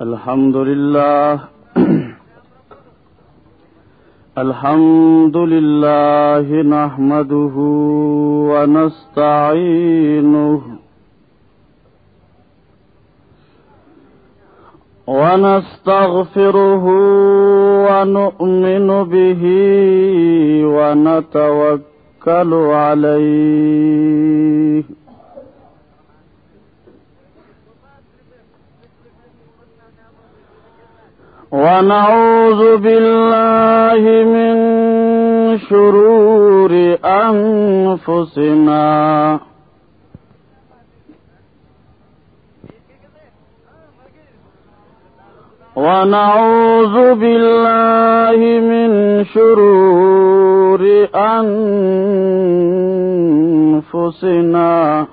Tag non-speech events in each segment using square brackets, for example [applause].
الحمد لله الحمد لله نحمده ونستعينه ونستغفره ونؤمن به ونتوكل عليه. ونعوذ بالله من شرور أنفسنا. ونعوذ بالله من شرور أنفسنا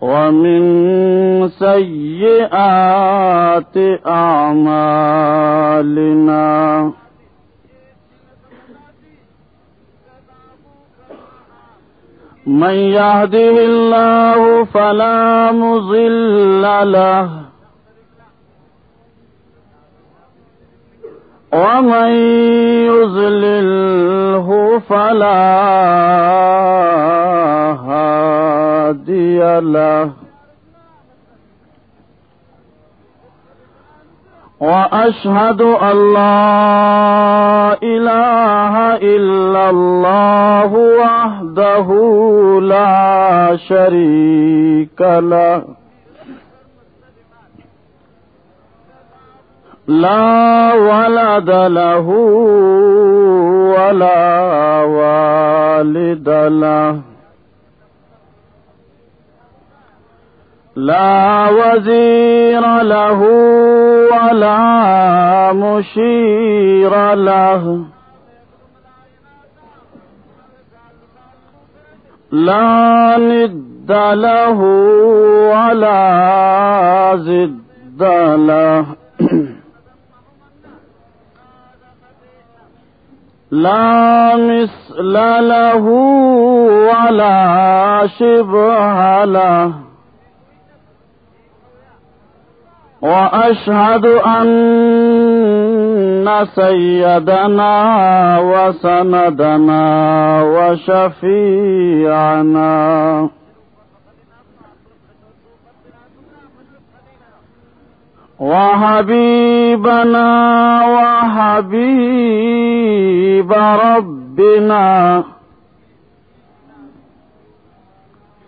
ومن سيئات أعمالنا. من يهده الله فلا مضل له ومن يضلله فلا هادي له وأشهد أن لا إله إلا الله وحده وحده لا شريك له. لا ولد له ولا والد له. لا وزير له ولا مشير له. لا ند له ولا زد له. [clears throat] لا مثل له ولا شبه له. وأشهد أن ان سيدنا وسندنا وشفيعنا وحبيبنا وحبيب ربنا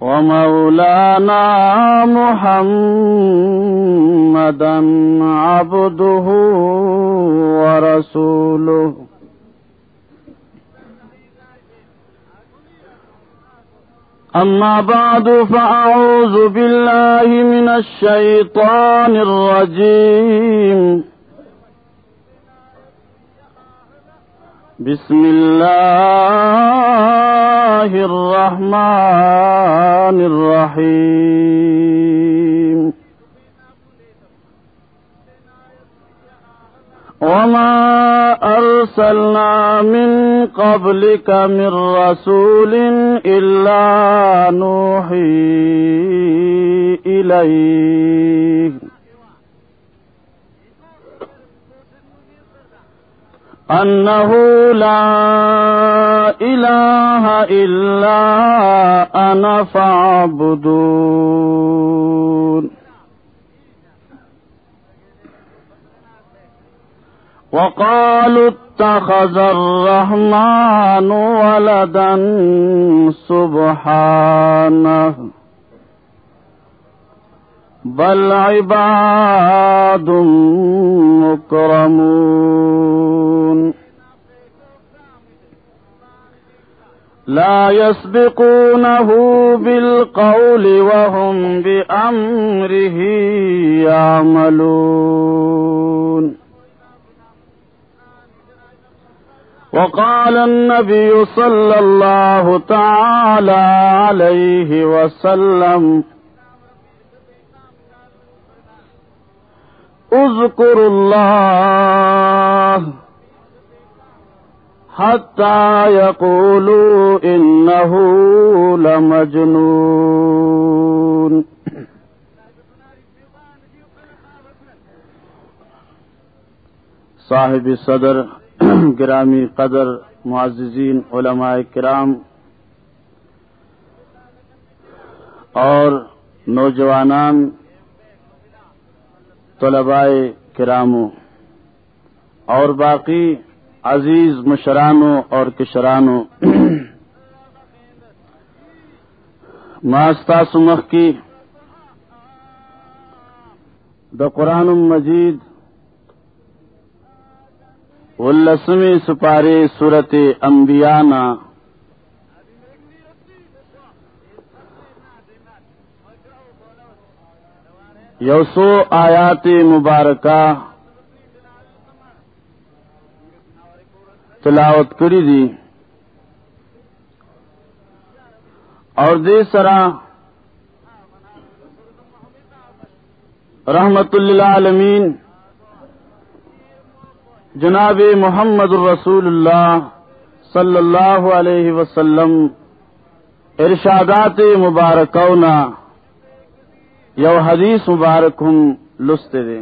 ومولانا محمدا عبده ورسوله. أما بعد فأعوذ بالله من الشيطان الرجيم. بسم الله الرحمن الرحيم. وما أرسلنا من قبلك من رسول إلا نوحي إليه أنه لا إله إلا أنا فاعبدون. وقالوا اتخذ الرحمن ولدا سبحانه. بل عباد مكرمون. لا يسبقونه بالقول وهم بأمره يعملون. وقال النبي صلى الله تعالى عليه وسلم اذكروا الله حتى يقولوا إنه لمجنون صاحب صدر [clears throat] گرامی قدر معززین علماء کرام اور نوجوانان طلباء کراموں اور باقی عزیز مشرانوں اور کشرانوں [clears throat] ماستا سمخ کی دا قرآن مجید السمی سپارے صورت امبیانا یوسو آیات مبارکہ تلاوت کری دی۔ اور دے سرا رحمت اللہ عالمین جناب محمد الرسول اللہ صلی اللہ علیہ وسلم ارشادات مبارکونا یو حدیث مبارک ہم لستے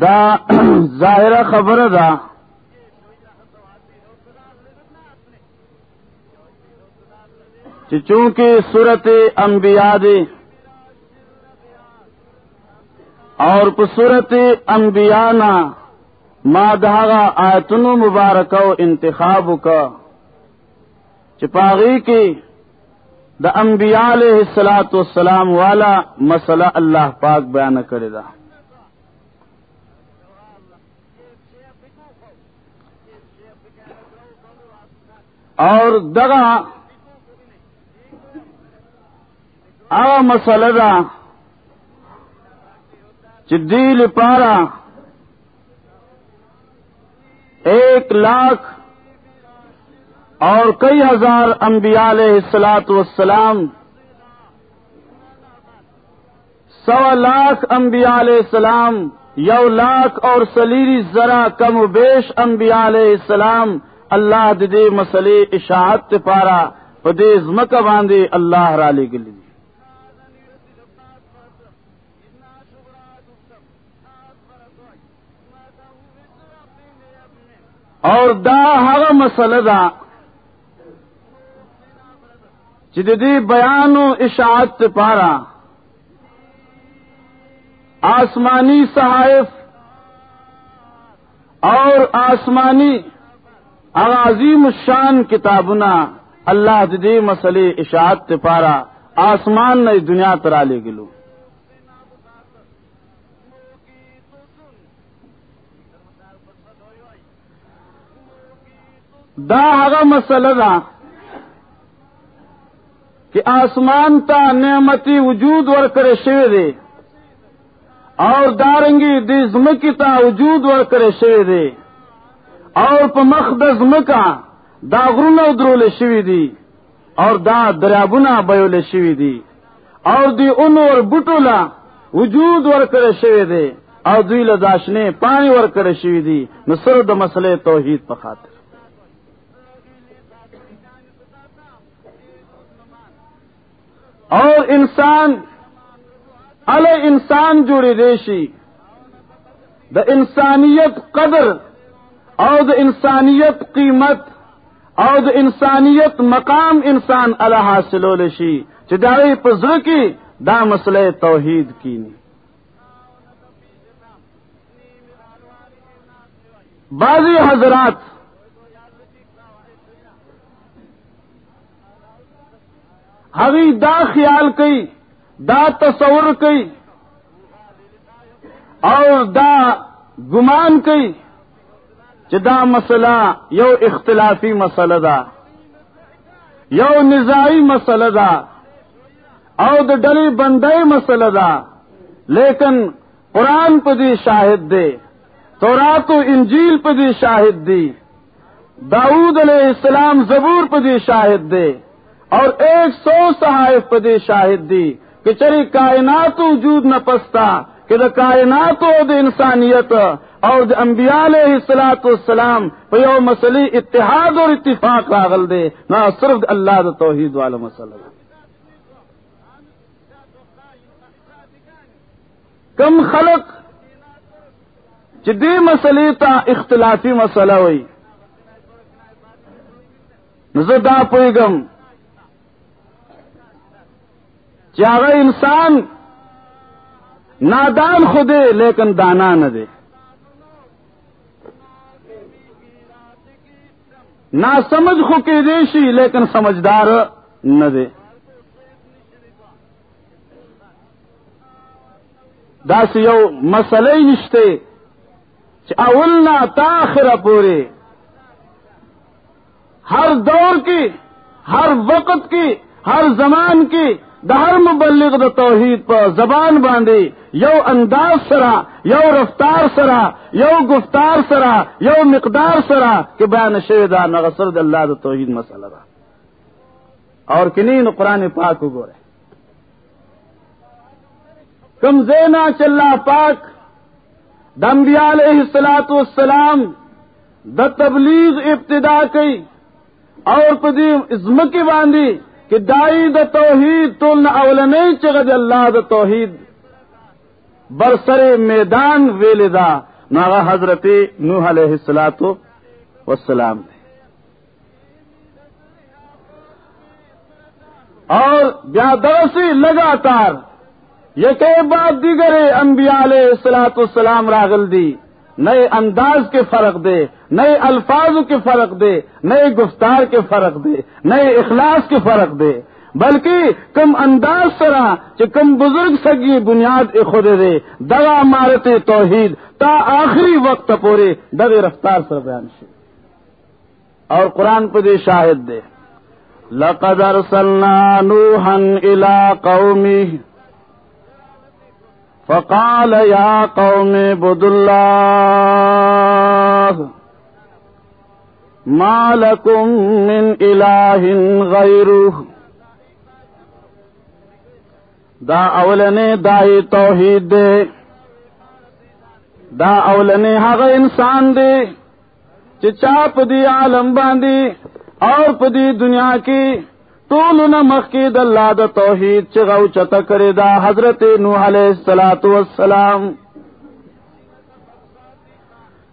دا ظاہر خبر دا۔ چونکہ صورت انبیاء دے۔ اور صورت انبیاء نا ما دہاگا آیتن مبارک و انتخاب کا چپاغی کی دا انبیاء علیہ السلاۃ والسلام والا مسئلہ اللہ پاک بیان کرے دا اور دگا آ مسلدا چدیل پارا ایک لاکھ اور کئی ہزار انبیاء علیہ السلاط والسلام سوا لاکھ انبیاء علیہ السلام، یو لاکھ اور سلیری ذرا کم و بیش انبیاء علیہ السلام، اللہ دے مسئلے اشاعت پارا پدے زمک باندھے اللہ رالی گلی۔ اور دا ہر مسئلہ دا جدی بیان و اشاعت پارا آسمانی صحائف اور آسمانی عظیم الشان کتابنا اللہ ددی مسئلے اشاعت پارا آسمان نے دنیا ترا لے گلو دا ہر مسئلہ دا کہ آسمان تا نعمتی وجود ور کرے شوے دے اور دارنگی دزمکی تا وجود ور کرے شوے دے اور په مخ د زمکا دا غرونه شوی دي اور دا دریابونه بيول شوی دي او دی اونور بوټولا وجود ورکړی شوی دی او دوی له داشنه پانی ورکړی شوی دی نو سره د مسلې توحید په اور انسان ال انسان جوړی دیشي د انسانیت قدر او د انسانیت قیمت او د انسانیت مقام انسان الله حاصلول شي چې دا په زړه کې دا مسله توحید کینی۔ بعضی حضرات هغه دا خیال کوي دا تصور کوي او دا ګمان کوي چې دا یو اختلافي مسله ده یو نزاعی مسله ده او د ډلې بندۍ مسله ده لیکن قرآن په دې شاهد دی تورات او انجیل په دې شاهد دی داود علیہ السلام زبور په دې شاهد دی اور ایک سو صحائف پدے شاہد دی کہ چری کائنات وجود نہ پستا، کہ دا کائنات و دا انسانیت اور دا انبیاء علیہ السلاۃ والسلام پیو مسئلے اتحاد اور اتفاق راغل دے، نہ صرف اللہ دا توحید والا مسئلہ۔ کم خلق جدی مسئلے تا اختلافی مسئلہ ہوئی۔ نزدا پوئی گم۔ چاہ انسان نادان خودے لیکن دانا نہ دے نہ سمجھ خو کے دیشی لیکن سمجھدار نہ دے داس یو مسئلے نشتے اولنا تاخر پورے۔ ہر دور کی، ہر وقت کی، ہر زمان کی دہر مبلغ د توحید پر زبان باندھی یو انداز سرا، یو رفتار سرا، یو گفتار سرا، یو مقدار سرا کہ بیان شیدا نغسر اللہ د توحید مسئلہ را اور کنین قرآن پاک گورے کم زینا چلا پاک دمبیال السلاط والسلام د تبلیغ ابتدا کی اور پدیم عزمکی باندھی کہ دائی د توحید تول نہ اول نہیں چگد اللہ د توحید۔ برسر میدان ویلدا ناغا حضرت نوح علیہ السلاط وسلام نے اور بیادرسی لگاتار یہ کہ بات دیگر انبیاء علیہ السلاط السلام راغل دی۔ نئے انداز کے فرق دے، نئے الفاظ کے فرق دے، نئے گفتار کے فرق دے، نئے اخلاص کے فرق دے۔ بلکہ کم انداز سرا کہ کم بزرگ سگی بنیاد خود دے دگا مارت توحید، تا آخری وقت پورے دگ رفتار سر بیان سے اور قرآن پہ دے شاہد دے لقدر نوحا الى قومی فقال یا قوم بد اللہ مالکم من الہ غیرہ دا اولنے دائی توحید دے. دا اولنے حق انسان دے چاپ دی عالم باندی اور پدی دنیا کی طول مخ کی دلہ د توحید چغو چت کرے دا حضرت نوح علیہ السلاۃ والسلام.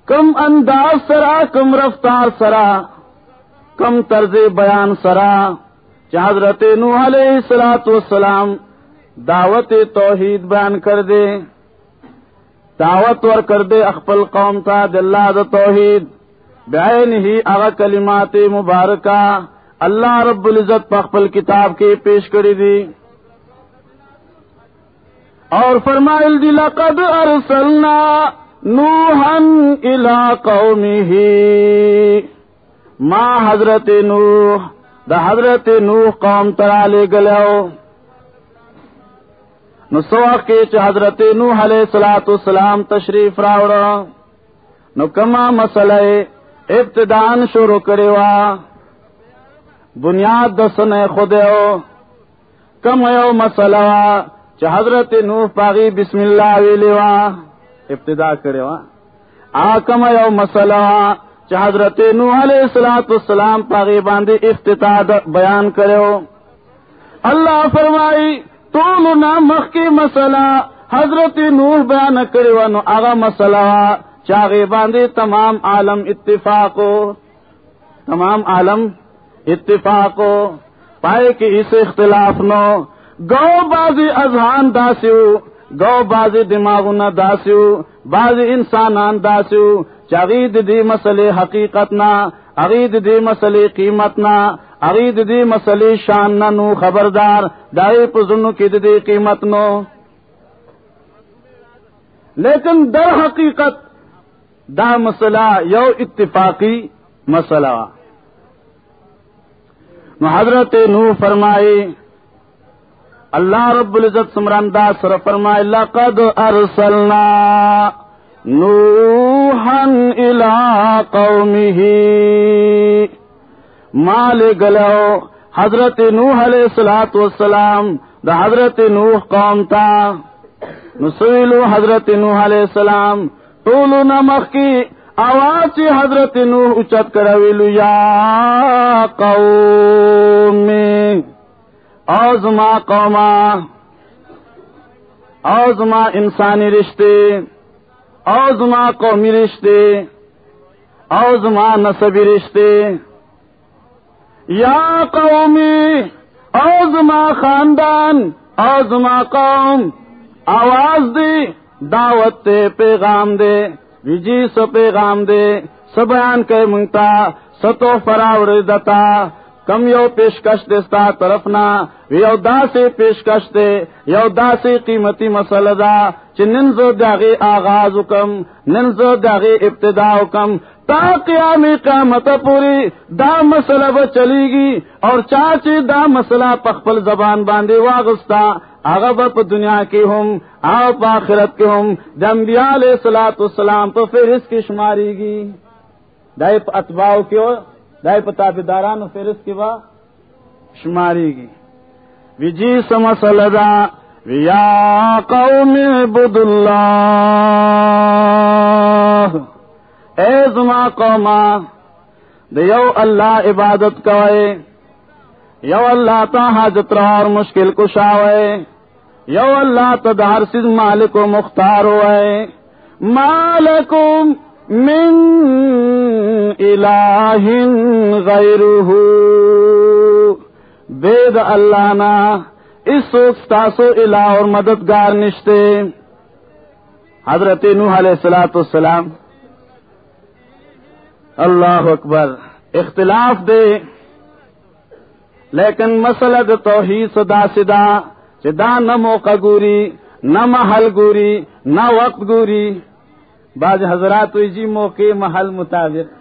کم انداز سرا، کم رفتار سرا، کم طرز بیان سرا حضرت نوح علیہ السلاۃ والسلام دعوت توحید بیان کر دے دعوت ور کر دے اخپل قوم تا دلہ د توحید بین ہی اغا کلمات مبارکہ اللہ رب العزت پخپل کتاب کے پیش کری دی اور فرمائل دی، لقد ارسلنا نوحن الى قومه. ما حضرت نوح، دا حضرت نوح قوم ترا لے گلو نو سوخ کے چ حضرت نوح علیہ الصلات والسلام تشریف راوڑا نو کما مسئلہ ابتدان شروع کرے وا۔ بنیاد دسن خود کم یو مسئلہ چ حضرت نوح پاغی بسم اللہ ویلی وا. ابتدا کرے وا. آ، کم یو مسئلہ چ حضرت نوح علیہ الصلات والسلام پاغی باندې افتتاح بیان کرو اللہ فرمائی تو مخ کی مسئلہ حضرت نوح بیان کرو نو آغا مسئلہ چاغے باندې تمام عالم اتفاق تمام عالم اتفاق پائے کہ اس اختلاف نو گو بازی اذہان داسیو گو بازی دماغ نہ داسیو بازی انسانان داسیو چاغید دی مسئلے حقیقت نہ، عقید دی مسئلے قیمت نہ، عقید دی مسئلے شان نہ نو خبردار۔ دائے پزنو کی دی قیمت نو۔ لیکن در حقیقت دا مسئلہ یو اتفاقی مسئلہ۔ حضرت نو فرمائی، اللہ رب العزت سمران دا سر فرمائی، لقد ارسلنا نوحا الى قومه مال گلو، حضرت نوح علیہ السلاۃ والسلام، دا حضرت نوح قوم تا۔ نسویلو حضرت نوح علیہ السلام طولو نمخ کی آواز چی حضرت نوح اچت کرویلو یا قومی اوزما قوما اوزما انسانی رشتے اوزما قومی رشتے اوزما نصبی رشتے۔ یا قومی اوزما خاندان اوزما قوم، آواز دی، دعوت دے پیغام دے۔ وجی سو پیغام دے، سو بیان کے منگتا ستو فراور دتا۔ کم یو پیشکش دستا طرف یو دا سے پیشکش دے، یو دا سے قیمتی مسلدا دا۔ چ داغی آغاز کم ننز داغی ابتدا کم تا قیام قیامت پوری دا مسئلہ وہ چلی گی اور چاچی دا مسئلہ پخپل زبان باندھے واغستا، آغا په دنیا کې هم او په آخرت کې هم د انبیاء علیہ الصلات والسلام په فهرست کې شماريږي دای په اتباعو کې دای په تابعدارانو فهرست کې وا شماريږي ویجی سمسل دا ویا قوم عبد الله اے زما قوما، د یو الله عبادت کوئ یو اللہ تا حاجت اور مشکل کشاوے یو اللہ تا دار سز مالک و مختار ہوئے۔ مالکم من الہ غیرہ۔ بید اللہ نا اس سوک ستاسو الہ اور مددگار نشتے۔ حضرت نوح علیہ السلام والسلام اللہ اکبر اختلاف دے۔ لیکن مسئلہ د توحید صدا سدا دا نہ موقع گوری، نہ محل گوری، نہ وقت گوری۔ بعض حضرات جی موقع محل مطابق۔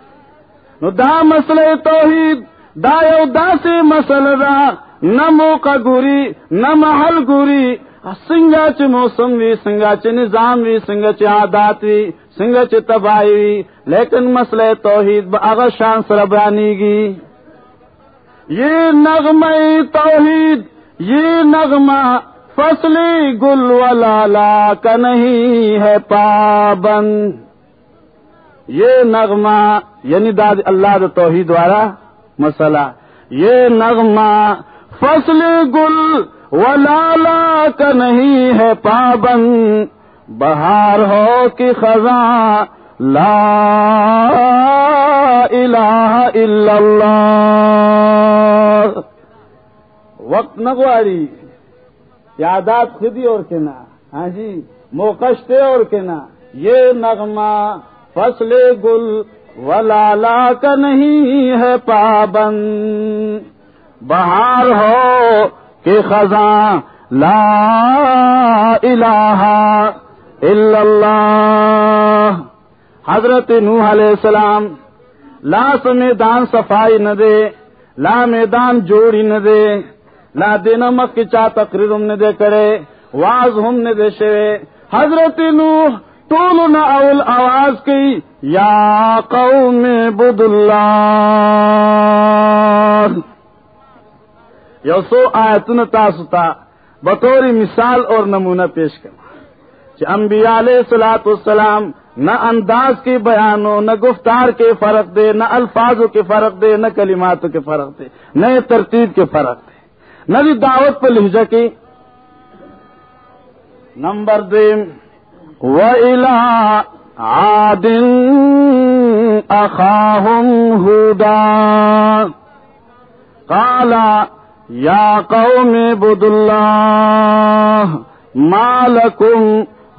نو دا مسئلہ توحید، دا یو دا سے مسئلہ دا، نہ موقع گوری، نہ محل گوری۔ سنگا چ موسم وی، سنگا چ نظام وی، سنگا چ عادات وی، سنگا چ تباہی وی۔ لیکن مسئلہ توحید با شان سر بیانی گی۔ یہ نغمہ توحید، یہ نغمہ فصلی گل والا کا نہیں ہے پابند۔ یہ نغمہ یعنی داد اللہ د توحید والا مسئلہ۔ یہ نغمہ فصل گل ولالا کا نہیں ہے پابند، بہار ہو کہ خزاں، لا الہ الا اللہ۔ وقت نگواری یادات خودی اور کہنا ہاں جی موقشتے اور کہنا یہ نغمہ، فصل گل۔ ولالا کا نہیں ہے پابند۔ بہار ہو کہ خزاں لا الہ الا اللہ۔ حضرت نوح علیہ السلام لا میدان صفائی نہ دے، لا میدان جوڑی نہ دے، لا دین مک کی چا تقریر ہم نے دے کرے، واز ہم نے دے شوے۔ حضرت نوح طول نہ اول آواز کی، یا قوم بد اللہ یو سو آیتن تاستا بطور مثال اور نمونہ پیش کر انبیاء علیہ سلاۃ السلام نہ انداز کے بیانوں نہ گفتار کے فرق دے نہ الفاظوں کے فرق دے نہ کلمات کے فرق دے نہ ترتیب کے فرق دے نہ بھی دعوت پہ لہجہ کی نمبر دیم و الا عادن اخاہم ہودا کالا یا قوم بد اللہ مالکم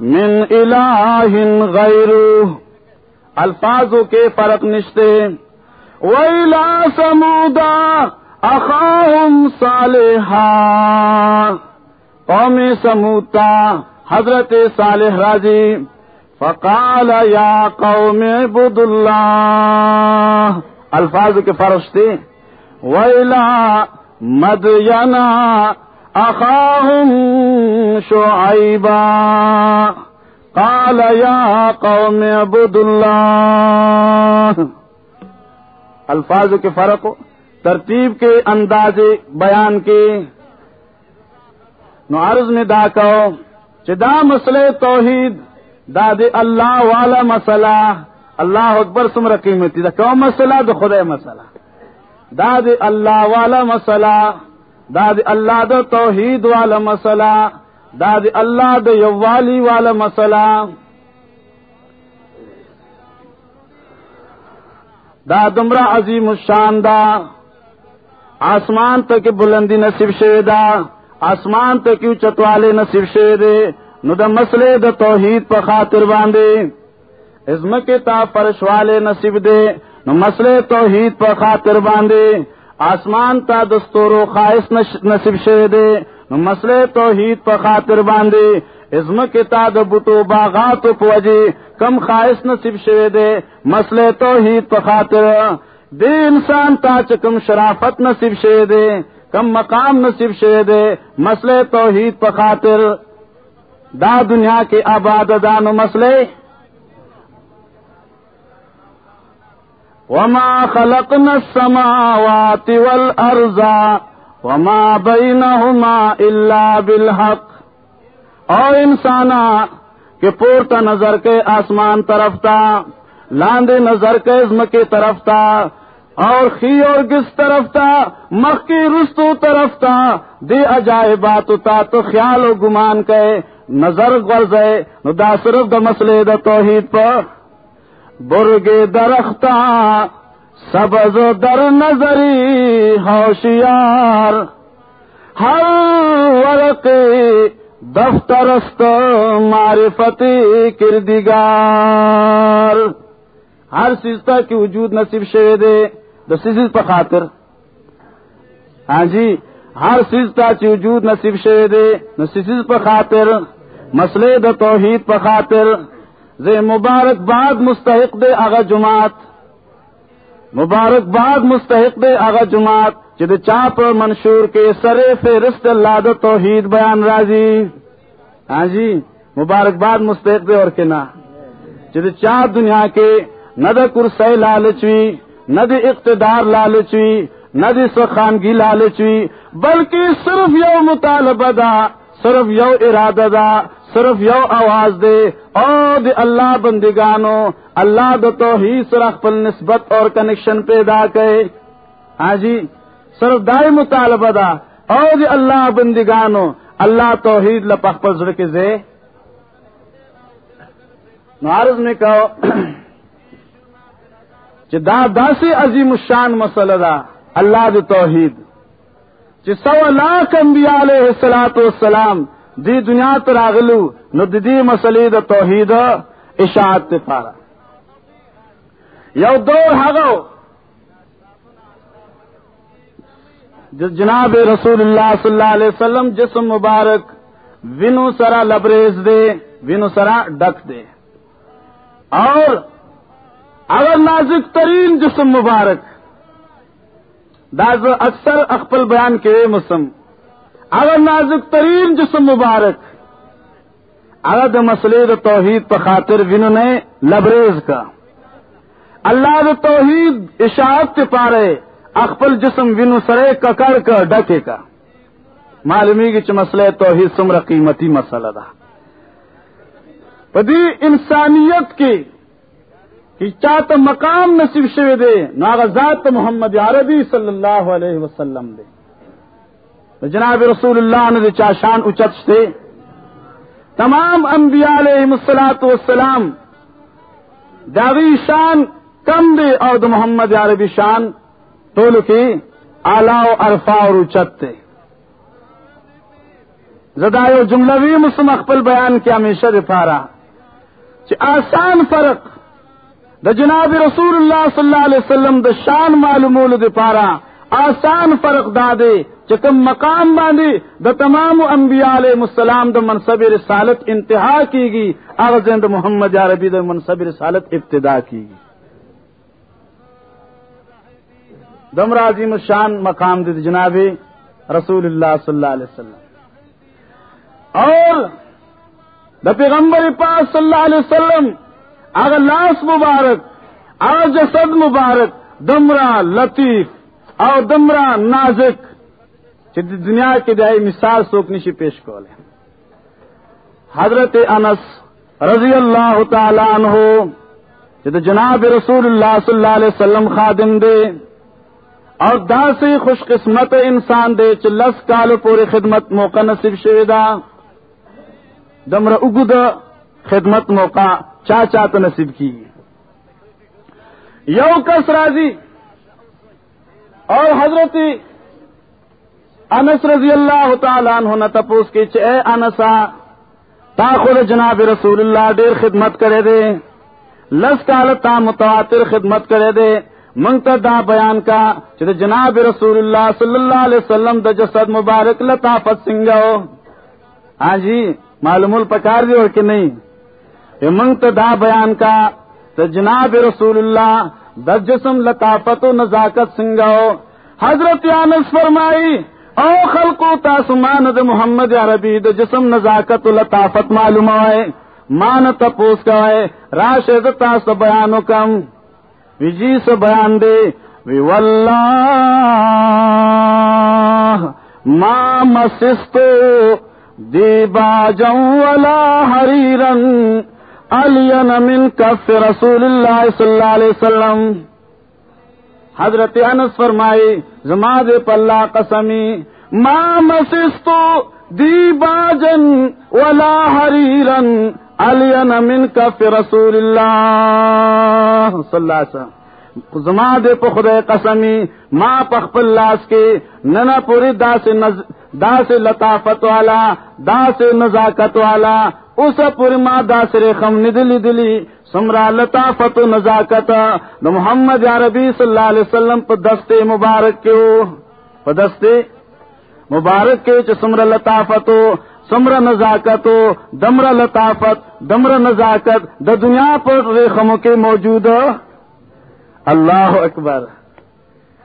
من الہ غیر الفاظوں کے فرق نشتے ویلا سمودا اخاہم صالحا قوم سموتا حضرت صالح راجی فقال یا قوم عبد اللہ الفاظ کے فرق تھے ویلا مدینہ اخاهم شعيبا قال يا قوم اعبدوا الله الفاظ کے فرق ترتیب کے انداز بیان کے۔ نو عرض میں دا کہو چدا مسئلے توحید داد اللہ والا مسئلہ، اللہ اکبر سم رقیمتی دا کو مسئلہ دا خدا مسئلہ۔ داد اللہ والا مسئلہ، داد اللہ دا توحید والا مسئلہ، داد اللہ دا یوالی والا مسئلہ۔ دا دمرا عظیم الشان دا۔ آسمان تک بلندی نصیب شوی دا۔ آسمان تک چتوالے نصیب شوی دے۔ نو دا مسئلے دا توحید پا خاطر باندے۔ ازمک تا فرش والے نصیب دے۔ نو مسئلے توحید پا خاطر باندے، آسمان تا دستورو خواہش نصیب شوی دے۔ نو مسئلے توحید پا خاطر باندے ازمک تا دا بوٹو باغاتو پوجی کم خواہش نصیب شوی دے۔ مسئلے توحید پا خاطر، دے انسان تا چکم شرافت نصیب شوی دے، کم مقام نصیب شوی دے۔ مسئلے توحید پا خاطر، دا دنیا کے آباد دانو مسئلے وما خلقنا السماوات والأرض وما بينهما إلا بالحق۔ او انسانا کہ پورتا نظر کے آسمان طرف تا، لاندے نظر کے عزم کی طرف تا، اور خی اور کس طرف تا، مخ کی رستو طرف تا، دے عجائبات تا تو خیال و گمان کے نظر غرض ہے، نو دا صرف دا مسئلے دا توحید پر برگے درختہ، سبز در نظری ہوشیار۔ ہر ورق دفترست معرفتی کردگار۔ ہر سیزتا کی وجود نصیب شوے دے دا سیز خاطر۔ ہاں جی ہر سیزتا کی وجود نصیب شوے دے دا سیز پا خاطر۔ مسئلے دا توحید پا خاطر۔ زے مبارک بعد مستحق دے آغا جماعت. مبارک بعد مستحق دے آغا جماعت جد چاپ منشور کے سرے فہرست اللہ دا توحید بیان راضی. ہاں جی؟ مبارک بعد مستحق دے اور کنا جد چاپ دنیا کے، نہ دا کرسی لالچوی، نہ دا اقتدار لالچوی، نہ دا سخانگی لالچوی، بلکہ صرف یو مطالبہ دا صرف یو ارادہ دا، صرف یو آواز دے۔ او دے اللہ بندگانو، اللہ د توحید سره خپل نسبت اور کنیکشن پیدا کرے۔ ہاں جی؟ صرف دائیں مطالبہ دا۔ او دے اللہ بندگانو، اللہ توحید لپخ پر زڑ کے زے۔ نارز نے کہو [clears throat] چې دا داسې عظیم الشان مسله ده الله د توحید۔ چې سو لاک انبیاء علیه الصلاۃ والسلام دی دنیا ته راغلو نو د دې مسلې د توحید اشاعت ته پاره یو دور هغه جناب رسول اللہ صلی اللہ علیہ وسلم جسم مبارک، وینو سرا لبریز دے، وینو سرا ڈک دے۔ اور اگر نازک ترین جسم مبارک داز اکثر اخپل بیان کے مسم اگر نازک ترین جسم مبارک، اگر د مسئلے توحید پر خاطر وینو نے لبریز کا. اللہ د توحید اشاعت کے پارے اخپل جسم وینو سرے ککڑ کا، ڈکے کا. معلومی کی مسئلہ توحید سمر قیمتی مسئلہ دا. پدی انسانیت کی کہ چاہت مقام نصیب شوی دے ناغذات محمد عربی صلی اللہ علیہ وسلم دے۔ جناب رسول اللہ نے چاشان اچت تھے تمام انبیاء علیہ مسلاط والسلام داوی شان کم دے اور د محمد عربی شان تول کی آلہ و ارفا اور اچت تھے زدائے جملوی مسلم اقبل بیان کیا ہمیشہ رفارا آسان فرق د جناب رسول اللہ صلی اللہ علیہ وسلم د شان معلومول د پارا، آسان فرق دادے چکم مقام باندھی د تمام انبیاء علیہ السلام د منصب رسالت انتہا کی گی اغزند محمد عربی د منصب رسالت ابتدا کی گی دم عظیم شان مقام دے جناب رسول اللہ صلی اللہ علیہ وسلم۔ اور د پیغمبر پاک صلی اللہ علیہ وسلم اگر لاس مبارک، اگر جسد مبارک دمرا لطیف او دمرا نازک چې دنیا کې دای مثال څوک نشي پیش کوله حضرت انس رضی الله تعالی عنہ چې جناب رسول الله صلی الله علیه وسلم خادم دی اور دا سے خوش قسمت انسان دے چې لس کال پورې خدمت موقع نصیب شوی دا دمر اگد خدمت موقع چا چاته نصیب کی یو کس راضی؟ اور حضرت انس رضی اللہ تعالیٰ عنہ نہ تپوس کی چھ، اے انسا تا جناب رسول اللہ ډیر خدمت کرے دے۔ لس کال تا متواتر خدمت کرے دے۔ منگتا دا بیان کا چې جناب رسول اللہ صلی اللہ علیہ وسلم د جسد مبارک لطافت سنگو ہاں جی معلوم الپکار دی اور کہ نہیں؟ یہ دا بیان کا تو جناب رسول اللہ د جسم لطافت و نزاکت سنگو حضرت انس فرمائی، او خلقو تاسمان د محمد عربی د جسم نزاکت و لطافت معلوم ہے مان تپوس کا ہے راشد تاس بیانو کم۔ وجی سے بیان دے، وی واللہ، ما مسستو دی باجا ولا حریرن۔ علین من کف رسول اللہ صلی اللہ علیہ وسلم۔ حضرت انس فرمائی، زما دے پلا قسمی، ما مسستو دی باجن ولا حریرن علین من کف رسول اللہ صلی اللہ علیہ وسلم۔ زما دے په خدای قسمی، ما په خپل لاس کې ننا پوری داس نز داس لطافت والا، داس نزاکت والا اوس پوری ما داس رخم ندلی دلی، سمرا لطافت و نزاکت۔ د محمد عربی صلی الله علیه وسلم په دسته مبارک کې په دسته مبارک کې چې سمرا لطافت سمر نزاکت دمر لطافت دمر نزاکت۔ د دنیا پر ریخموں کے موجود۔ اللہ اکبر۔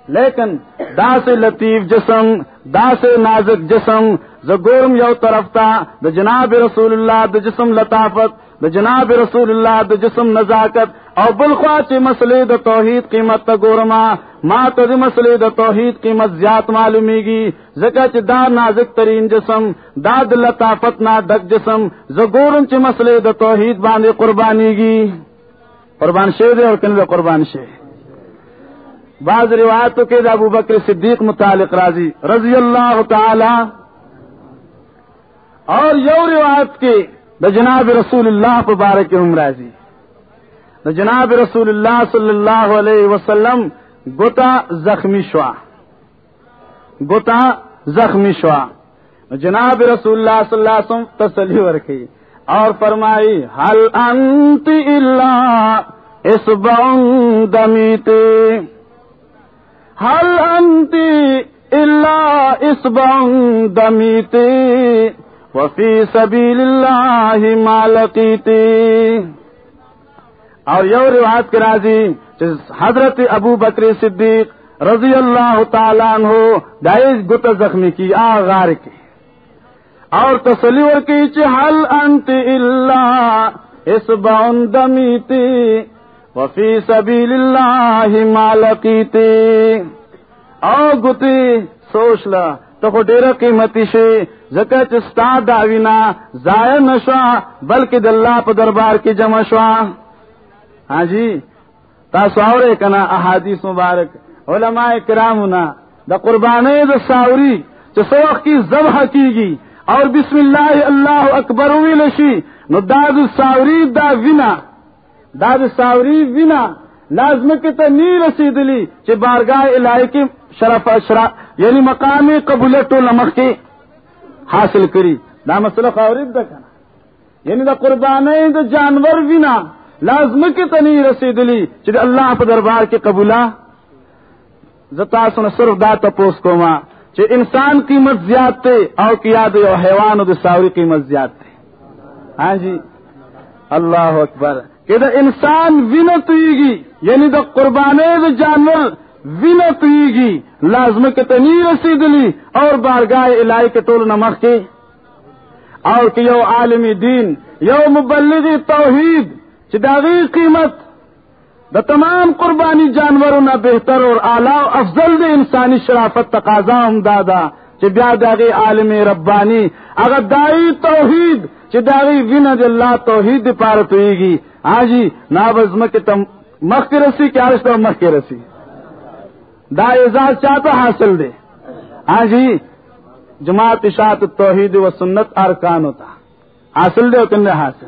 لیکن دا سے لطیف جسم، دا سے نازک جسم زگورم یو طرف تا د جناب رسول اللہ د جسم لطافت، د جناب رسول اللہ د جسم نزاکت، او بلخوا چې مسئلے د توحید قیمت تا گورما، ما ته د مسئلے د توحید قیمت زیات معلومیږي ځکه چې دا نازک ترین جسم، دا د لطافت نا ډک جسم زګورم چې مسئلے د توحید باندې قربانيږي قربان شه دې او کنه قربان شه بعض روایتوں کے ابو بکر صدیق متعلق راضی، رضی اللہ تعالی اور یو روایت کے د جناب رسول اللہ پبارک راضی جی. د جناب رسول اللہ صلی اللہ علیہ وسلم، گوتا زخمی شوا. گوتا زخمی شوا. جناب رسول اللہ صلی اللہ علیہ وسلم، تسلی ورکی. اور فرمائی حل انت اللہ اس دمیتے حل انت اللہ اس دمیتے وفی سبیل اللہ مالکیتے اور یو روایت کے راضی حضرت ابو بکر صدیق رضی اللہ تعالیٰ عنہ دائز گت زخمی کی آغار کی اور تسلیور کی چہل انت اللہ اس دمیتی وفی سبیل اللہ مالکیتی او گتی، سوچ لا، تو ډیره قیمتي شي ځکه چې ستا داوینا ضایع نشوا بلکې د الله دربار کې جمع شوا. ہاں جی؟ تاسو اورې کنا احادیث مبارک، علماء کرامنا د قربانې د ساوري چې څو وخت کې ذبح کیږي او بسم الله الله اکبر ویل نو دا د ساوري دا وینا، دا د ساوري وینا لازم کې ته نی رسیدلی چې بارگاہ الهی شرف اشرا یعنی مقام قبولیت لمخ کې حاصل کړي دا مسله خاورید ده کنه یعنی دا قربانې د جانور وینا. لازم کې ته نی رسیدلی. چې الله په دربار کې قبولا زتا سن صرف دا تپوس کوما. چې انسان قیمت زیات ته او کیا د یو حیوان د ساوري قیمت زیات ته ہاں جی؟ اللہ اکبر. کہ دا انسان وینتویگی یعنی دا قربانے دا جانور وینتویگی لازم کے تنی رسیدلی اور بارگاہ الہی کے ٹول نمک کی۔ اور کہ یو عالمی دین، یو مبلغی توحید چې داغي قیمت، دا تمام قربانی جانوروں نہ بہتر اور اعلی افضل دے انسانی شرافت تقاضا ہم دادا چې بیا دغه عالم ربانی، اگر دای توحید چې دغه وینه د جی الله توحید دی پاره تویږي حاجی ہاں نابز تم مخ کې رسی کې ارسته مخ کې رسی۔ دا اعزاز چاته حاصل دی؟ حاجی جماعت اشاعت توحید و سنت ارکان ہوتا حاصل دے کنه حاصل.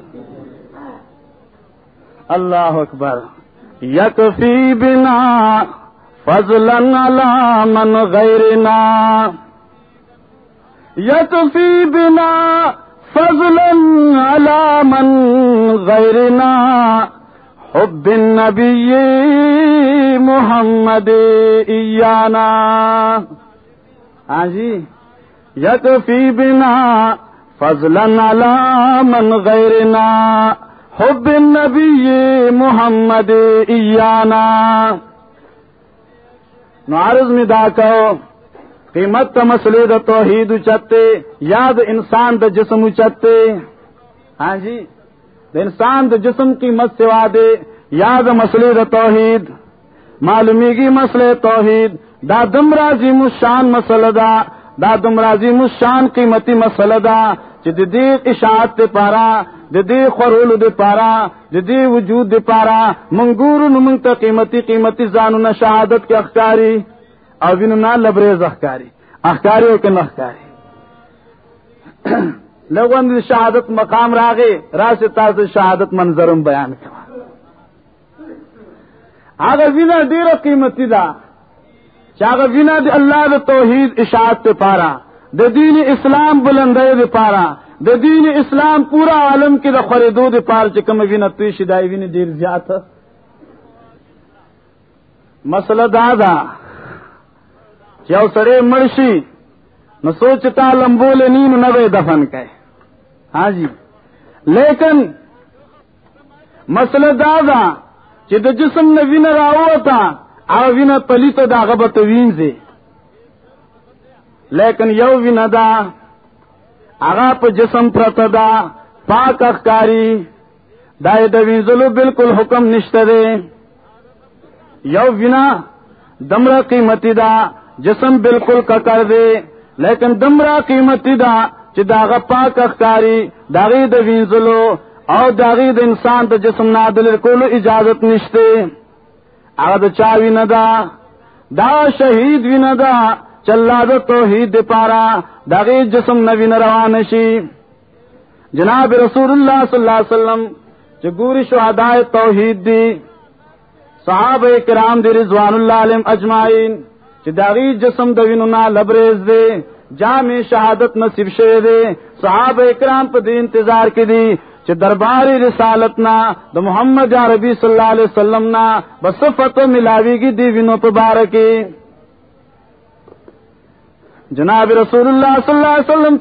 اللہ اکبر. یکفی بنا فضلا علی من غیرنا. یکفی بنا فضلا علی من غیرنا. حب النبی محمد ایانا ہاں جی یکفی بنا فضلا علی من غیرنا. حب النبی محمد ایانا نو عرض میں دا کہو، قیمت کا مسئلے دا توحید اچتے یاد انسان دا جسم اچتے ہاں جی انسان دا جسم کی مت سوا دے یاد مسئلے دا توحید۔ معلومیگی مسئلے توحید۔ دا دمراجی مشان مسئلہ دا دا دمراجی مشان قیمتی مسئلہ دا۔ اشاعت ته پارا د دې خورولو د پارا د دې وجود د پارا۔ منګور نو مونږ ته قیمتي قیمتي ځانونه شهادت کې اخکاری۔ او وینو نه لبرېز اخکاری۔ اخکاری او کې نه اخکاری لوګون د شهادت مقام راغې راشه تاسو شهادت منظرم بیان کړه هغه وینا ډیره قیمتي ده چې وینا د الله د توحید اشاعت ته پارا. د دین اسلام بلندۍ د پاره د دین اسلام پورا عالم کې د خریدو د پاره چې کوم وینې توی شي دای وینې ډیر زیات مسله دا. ده چې سوچتا لمبول نین نو نوې دفن کړي ہاں جی۔ لیکن مسله دا ده چې د جسم نه وینه راوته او وینه پلیته دا غبه ته وینځي لیکن یو وینا دا هغه په جسم پرته دا پاک اخکاری دای د وینځلو بالکل حکم نشته دی یو وینا دمرا قیمتی دا، جسم بالکل ککر دی لیکن دمرا قیمتی دا چې داغه پاک اخکاری داغه د وینځلو او داغه د انسان د جسم نادل کولو اجازت نشته هغه د چا وینا دا دا شهید وینا دا چلا د توحید دی پارا دغه جسم نوی روان شي جناب رسول الله صلی الله علیه وسلم چې ګوري شهداء توحید دی۔ صحابه کرام دی رضوان الله علیهم اجمعین چې دغه جسم د وینو نه لبریز دی جامع شهادت نصیب شوه دی صحابه کرام په انتظار کې دي چې درباري رسالت نا د محمد عربي صلی الله علیه وسلم نا بصفت ملاویږي دی وینو په جناب رسول اللہ صلی اللہ علیہ وسلم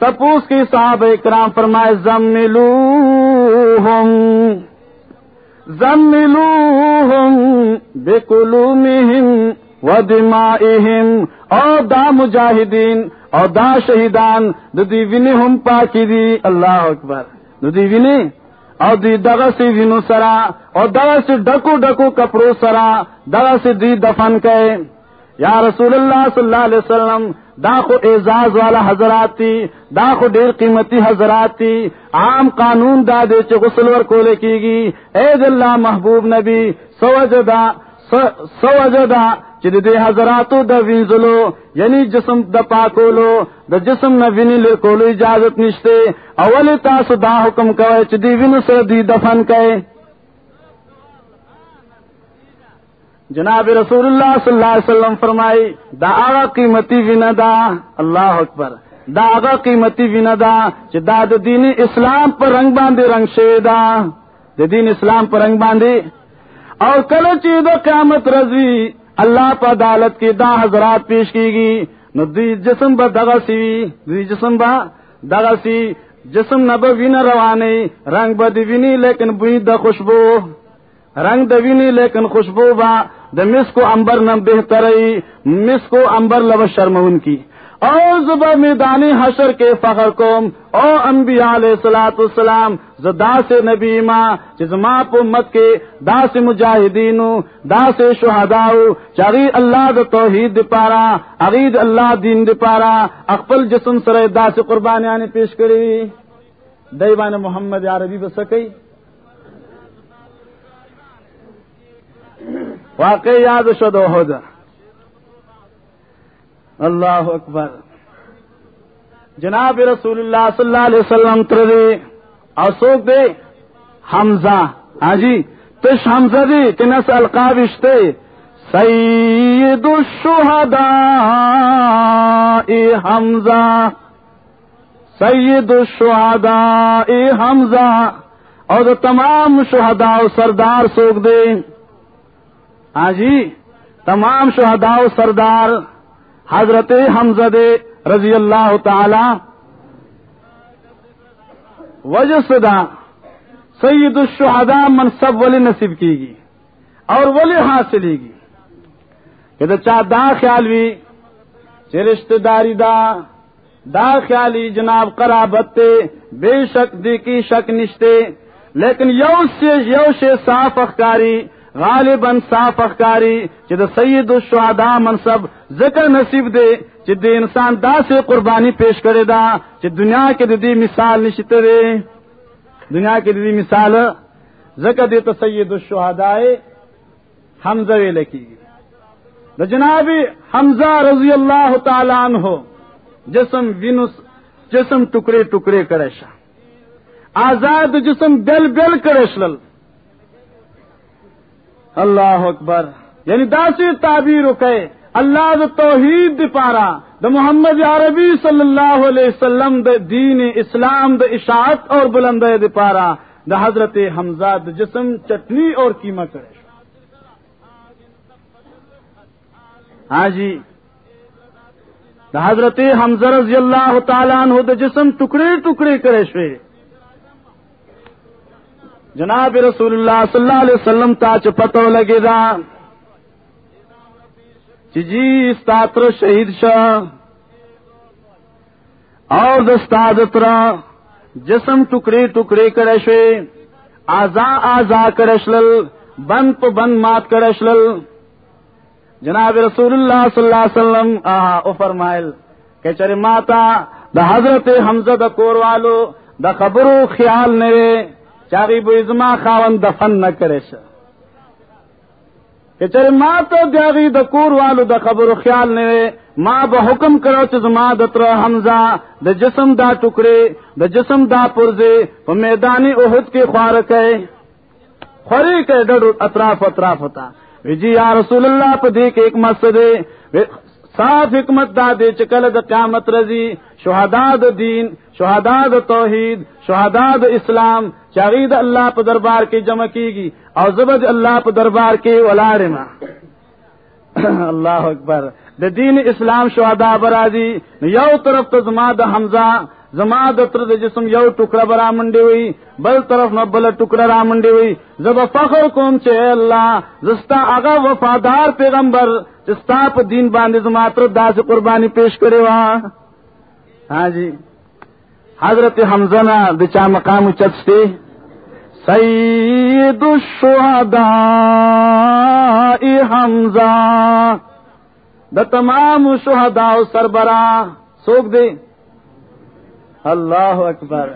تپوس کی صاحب اکرام فرمائے زملو ہوں زملو ہوں بے و دمائہم او دا مجاہدین او دا شہیدان ددی ونی ہم پاکی دی اللہ اکبر۔ ددی ونی او دی دغه سی وینو سرا او دغه سی ډکو ډکو کپړو سرا دغه سی دی دفن کئ یا رسول اللہ صلی اللہ علیہ وسلم، دا خو اعزاز والا حضرات تھی دا خو ډیر قیمتي حضرات تھی عام قانون دا دے چې غسل ور کولې کیږي اے الله محبوب نبی سوجدا سوجدا چې دې حضراتو د وینځلو یعنی جسم د پاکولو د جسم نه ویني کولو اجازه نشته اول تاسو دا حکم کوي چې دې وینو سره دې دفن کړي جناب رسول اللہ صلی اللہ علیہ وسلم فرمائی، دا آغا قیمتی وینا دا، اللہ اکبر، دا آغا قیمتی وینا دا چې دا د دین اسلام پر رنگ باندې رنگ شوی دا۔ د دین اسلام پر رنگ باندې او کله چې د قیامت رضوی اللہ پر عدالت کی دا حضرات پیش کی نو دوی جسم با دغه سی دوی جسم با دغه سی۔ جسم نبا وین روانی، رنگ با دی لیکن بوی دا خوشبو۔ رنگ دوینی لیکن خوشبو با د مسکو امبر نم مس مسکو امبر لو شرمون کی۔ او زبا میدانی حشر کے فخر کوم، او انبیاء علیہ الصلات والسلام زدا سے نبی ماں جزما امت کے دا سے مجاہدین دا سے شہداء چاری اللہ د توحید پارا عقید اللہ دین دی پارا اقبل جسم سره دا سے قربانیاں پیش کړي دیوان محمد عربی بسکی واقع یاد شد احد۔ اللہ اکبر۔ جناب رسول اللہ صلی اللہ علیہ وسلم تردے اور دے، حمزہ۔ ہاں جی تش حمزہ دی کنس القابشتے سید الشہداء حمزہ۔ سید الشہداء حمزہ۔ اور تمام شہداء سردار سوک دے۔ ہاں جی تمام شہداء سردار حضرت حمزد رضی اللہ تعالی وجہ سید الشہداء منصب ولی نصیب کی گی اور ولی حاصل گی۔ کہ چاہ دا خیال بھی رشتے داری دا دا خیالی جناب قرابت بے شک دی کی شک نشتے، لیکن یو سے یو سے صاف اخکاری غالباً صاف اخکاری چې د سید الشهدا منصب ذکر نصیب دی، چې د انسان داسې قربانی پیش کړي دا چې دنیا کې د دې مثال نشته دی دنیا کې د مثال ذکر دی ته سید الشهدا حمزه ویل کیږي. د جناب حمزه رضی الله تعالی عنہ جسم وینس جسم ټوکړي ټوکړي کړي شه. آزاد جسم بل بل کړي شلل. اللہ اکبر یعنی داسی تعبیر کہ اللہ د توحید دی پارا د محمد عربی صلی اللہ علیہ وسلم د دین اسلام د اشاعت اور بلند دی پارا د حضرت حمزہ د جسم چٹنی اور کیما کرے۔ ہاں جی د حضرت حمزہ رضی اللہ تعالیٰ عنہ د جسم ٹکڑے ٹکڑے کرے شوے جناب رسول اللہ صلی اللہ علیہ وسلم تا چ پتو لگے دا چی جی, جی، استاتر شہید شاہ۔ اور دستادتر جسم ٹکڑے ٹکڑے کرشوے آزا آزا کرشلل بند پہ بند مات کرشلل جناب رسول اللہ صلی اللہ علیہ وسلم، آہا، او فرمائل۔ کہ چرے ماتا، دا حضرت حمزہ دا کور والو، دا خبرو خیال نوے چاغي به زما خاون دفن نه کړي شه کچره ما ته دیغي د کور والو د خبرو خیال نه ما به حکم کړو چې زما د تر حمزه د جسم دا ټوکړي د جسم دا پرزه په میدان احد کې خوار کړي خوري کې ډډو اطراف اطراف ہوتا۔ ویجی یا رسول الله په دې ایک مسجد صاف حکمت دا دے چکل د قیامت رضی، شہداء د دین، شہداء توحید، شہداء اسلام چاغید اللہ په دربار کی جمع کیږي او زبد اللہ په دربار کی ولارما۔ [coughs] اللہ اکبر۔ دین اسلام شهدا برازی یو طرف تزما زما د زما د تر د جسم یو ټوکړه برا منډي وي، بل طرف نه بل ټوکړه را منډي وي زب فخر کوم چې الله زستا هغه وفادار پیغمبر چې ستا په دین باندې زما تر داسې قرباني پیش کړي وا ها جی. حضرت حمزه نه د چا مقام چتسته سید الشهداء حمزہ د تمام شہداء سربراہ سوک دے اللہ اکبر۔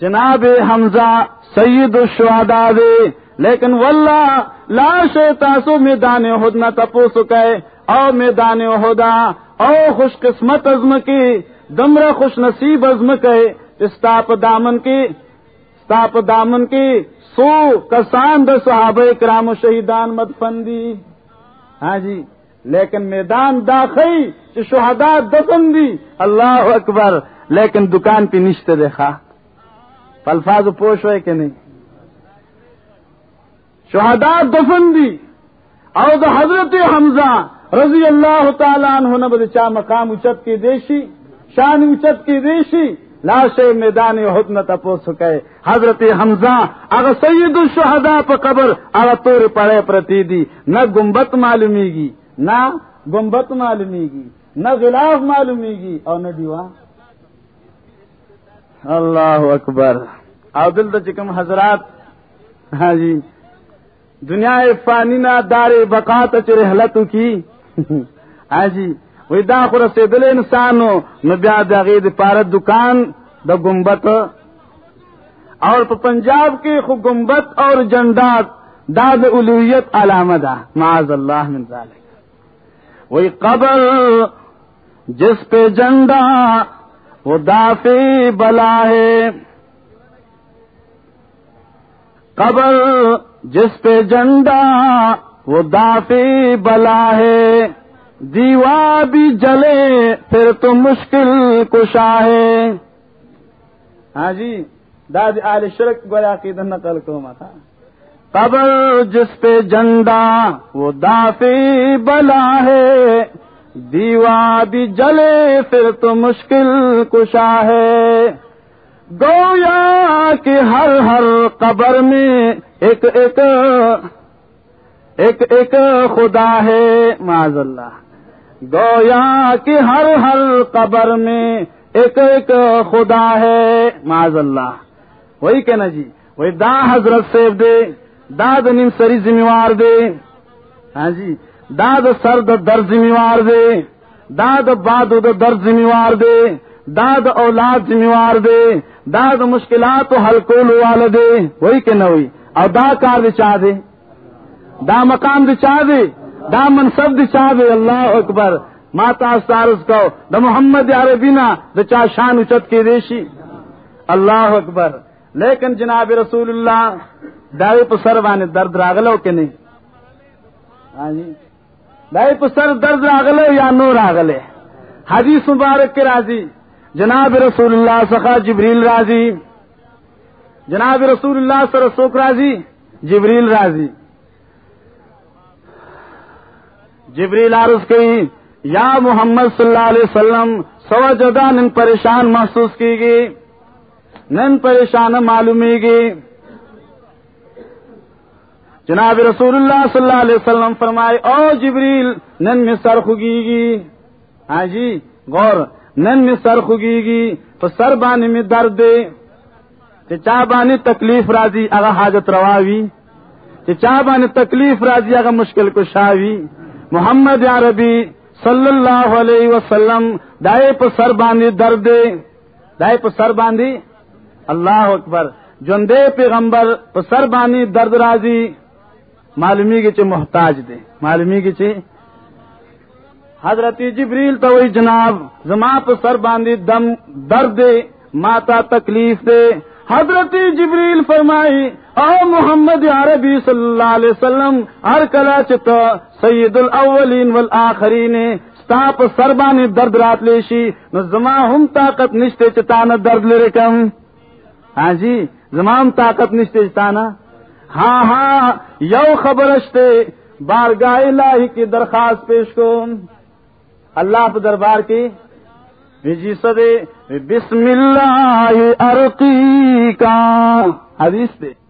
جناب حمزہ سید الشہداء دے، لیکن واللہ لا تاسو میدان خود نہ تپو سکے او میدان ہدا او خوش قسمت ازم کی دمر خوش نصیب ازم کے استاپ دامن کی ستاپ دامن کی سو کسان د صحابہ کرام و شہیدان مدفن دی ہاں جی۔ لیکن میدان داخی چې شہدا دفن دی، اللہ اکبر، لیکن دکان پہ نشتے دیکھا۔ الفاظ پوش ہوئے کہ نہیں؟ شہدا دفن دی۔ او د حضرت حمزہ رضی اللہ تعالیٰ عنہ نے بد چا مقام اچت کی دیشی، شان اچت کی دیشی۔ لاش میدان حد نہ تپو حضرت حمزہ، اگر سید الشہداء پہ قبر، اگر تور پڑے پرتی دی، نہ گمبت معلومی گی۔ نہ گمبت معلومی گی نہ غلاف معلومیږي او نہ دیوا اللہ اکبر۔ او دلته حضرات۔ ہاں جی۔ دنیا فانی نا دار بقا ته چې کی۔ ہاں جی۔ وې دا خو رسېدل انسانو۔ نو بیا د غې دکان د گنبت اور پنجاب کې خو گنبت اور جنډات دا د الوهیت علامه معاذ الله من ذلك وہی قبر جس پہ جنڈا وہ دافی بلا ہے۔ قبر جس پہ جنڈا وہ دافی بلا ہے۔ دیوا بھی جلے پھر تو مشکل کشا ہے۔ ہاں جی داد آل شرک گویا کی دن نقل کو متا قبر جس پہ جنڈا وہ دافی بلا ہے۔ دیوا بھی جلے، پھر تو مشکل کشا ہے۔ گویا کہ ہر ہر قبر میں ایک ایک ایک ایک خدا ہے۔ معذ اللہ۔ گویا کہ ہر ہر قبر میں ایک ایک خدا ہے۔ معذ اللہ۔ وہی کہنا جی وہی دا حضرت سیب دے۔ داد نیم سری ذمہ دے۔ ہاں جی داد سر در ذمہ دے۔ داد باد در ذمہ دے۔ داد اولاد ذمہ دے۔ داد مشکلات حل کول وال دے۔ وہی کہ نہ ہوئی اور دا کار بھی چاہ دے۔ دا مقام بھی چاہ دے۔ دا منصب بھی چاہ دے۔ اللہ اکبر۔ ماتا سارس کو۔ دا محمد عربینا دا چاہ شان اچت کی دیشی اللہ اکبر۔ لیکن جناب رسول اللہ داوی پسر بانے درد راغلو کہ نہیں؟ ہاں جی۔ پسر درد راغلے یا نو راغلے؟ حدیث مبارک کے راضی۔ جناب رسول اللہ سخا جبریل راضی۔ جناب رسول اللہ سر سوک راضی۔ جبریل راضی۔ جبریل عرض کی یا محمد صلی اللہ علیہ وسلم سو جگہ نن پریشان محسوس کی گئی۔ نن پریشان معلومی گی جناب رسول اللہ صلی اللہ علیہ وسلم فرمائے، او جبریل، نن میں سر خگی گی ہاں جی غور، نن میں سر خگی گی تو سر بانی میں درد دے چاہ بانی تکلیف راضی اگر حاجت رواوی۔ چاہ بانی تکلیف راضی اگر مشکل کشاوی۔ محمد عربی صلی اللہ علیہ وسلم، دائے پہ سر باندھی درد دے دائے پہ سر باندھی؟ اللہ اکبر۔ جندے پیغمبر پہ سر بانی درد راضی۔ معلومی کی چ محتاج دے معلومی کی چ حضرت جبریل تو وہی جناب، زما پہ سر باندھی دم درد دے ماتا تکلیف دے حضرت جبریل فرمائی او محمد عربی صلی اللہ علیہ وسلم، ہر کلا چتا سید الاولین والآخرین ستاپ سربانی درد رات لیشی نو زما ہم طاقت نشتے چتانا درد لرکم ہاں جی زمام طاقت نشتے چتانا ہاں ہاں یو خبرشتے بارگاہ الہی کی درخواست پیش کو اللہ پہ دربار کی جی سدے بسم اللہ ارقی کا، حدیث دے۔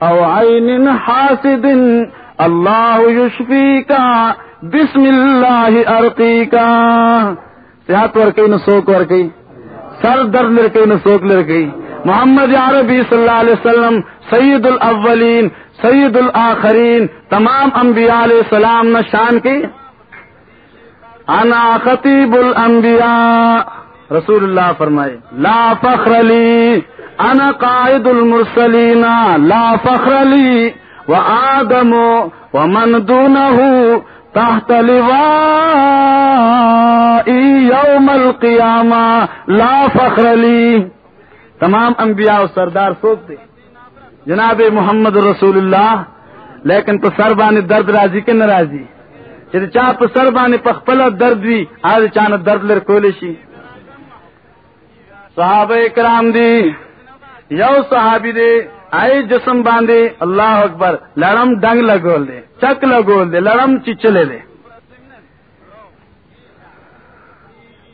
او عین حاسد اللہ یشفی کا بسم اللہ ارقی کا صحت ورکی نہ سوک ورکی، سر درد لڑکی نہ سوک لڑکی۔ محمد عربی صلی اللہ علیہ وسلم، سید الاولین، سید الآخرین تمام انبیاء علیہ السلام نہ شان کی۔ انا خطیب الانبیاء۔ رسول اللہ فرمائے، لا فخر لی۔ انا قائد المرسلین، لا فخر لی و آدم و من دونه تحت لوائی یوم القیامہ، لا فخر لی۔ تمام انبیاء و سردار سوک جناب محمد رسول اللہ، لیکن تو سر بانی درد راضی کے ناراضی چې چا په سر باندې په خپل درد وي هغه چا درد لر کول شي صحابہ کرام دی یو صحابی دے آئے جسم باندھے اللہ اکبر، لڑم ڈنگ لگول دے، چک لگول دے، لڑم چچلے دے۔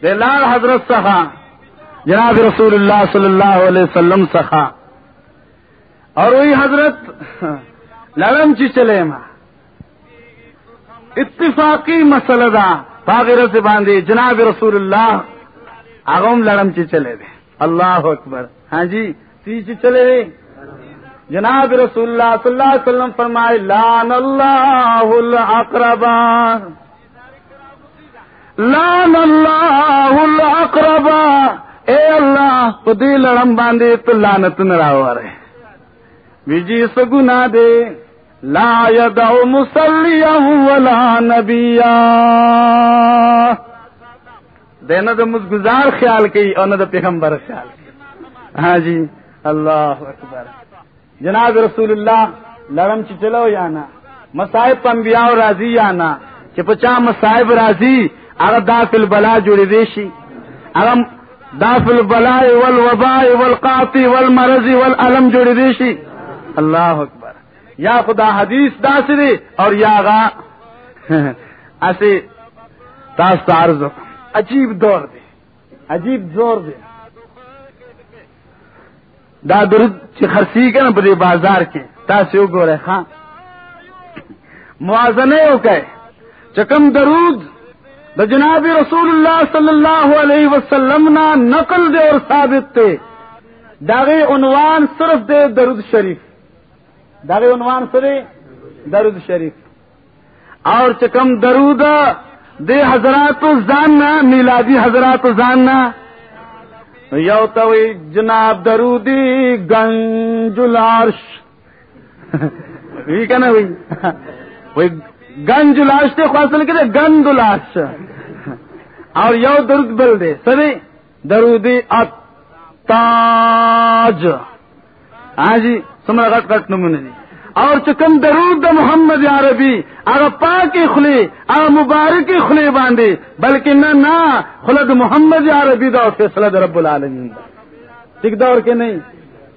دے لال حضرت سخا جناب رسول اللہ صلی اللہ علیہ وسلم سخا اور وہی حضرت لڑم چچلے ماں اتفاقی مسئلہ دا پاغر سے باندھے جناب رسول اللہ اغم لڑم چلے دے۔ اللہ اکبر۔ ہاں جی تی چلے۔ جناب رسول اللہ صلی اللہ علیہ وسلم فرمائے لان اللہ الاقربان لان اللہ الاقربا اے اللہ پدی لڑم باندھے تو لانت نراور ہے ویجی سگنا دے۔ لا يدع مسلیا ولا نبیا دے نہ تو گزار خیال کی اور نہ تو پیغمبر خیال کی ہاں جی۔ اللہ اکبر۔ جناب رسول اللہ لڑم چلو یا نا؟ مسائب پمبیا راضی یا نا؟ چپچا مسائب راضی اگر دافل بلا جڑی دیشی۔ اگر دافل بلا ول وبا ول قاطی ول مرضی ول علم جڑی دیشی۔ اللہ اکبر۔ یا خدا حدیث داسری اور یا غا [laughs] ایسے تاس عجیب دور دے۔ عجیب زور دے۔ دا درد چی خرسی کے نا بدے بازار کے تاسو گو رہے خان موازنے ہو گئے چکم درود دا جناب رسول اللہ صلی اللہ علیہ وسلم نا نقل دے اور ثابت تے داغے عنوان صرف دے درود شریف. داغے عنوان سرے درود شریف. اور چکم درود دے حضرات زاننا میلادی حضرات زاننا یو تو جناب درودی گنج گنجلارش ٹھیک [laughs] ہے نا وہی [laughs] گنجلاش تے فاصل کے گن دلاش اور یو درود بل دے. سبھی درودی اتاج. ہاں جی سمر غٹ کٹ نمونے دی اور چکم درود دا محمد عربی اگر پاکی خلی اگر مبارکی خلی باندھی بلکہ نہ نہ خلد محمد عربی دا اور فیصلہ دا رب العالمین دا۔ ٹھیک دور کے نہیں؟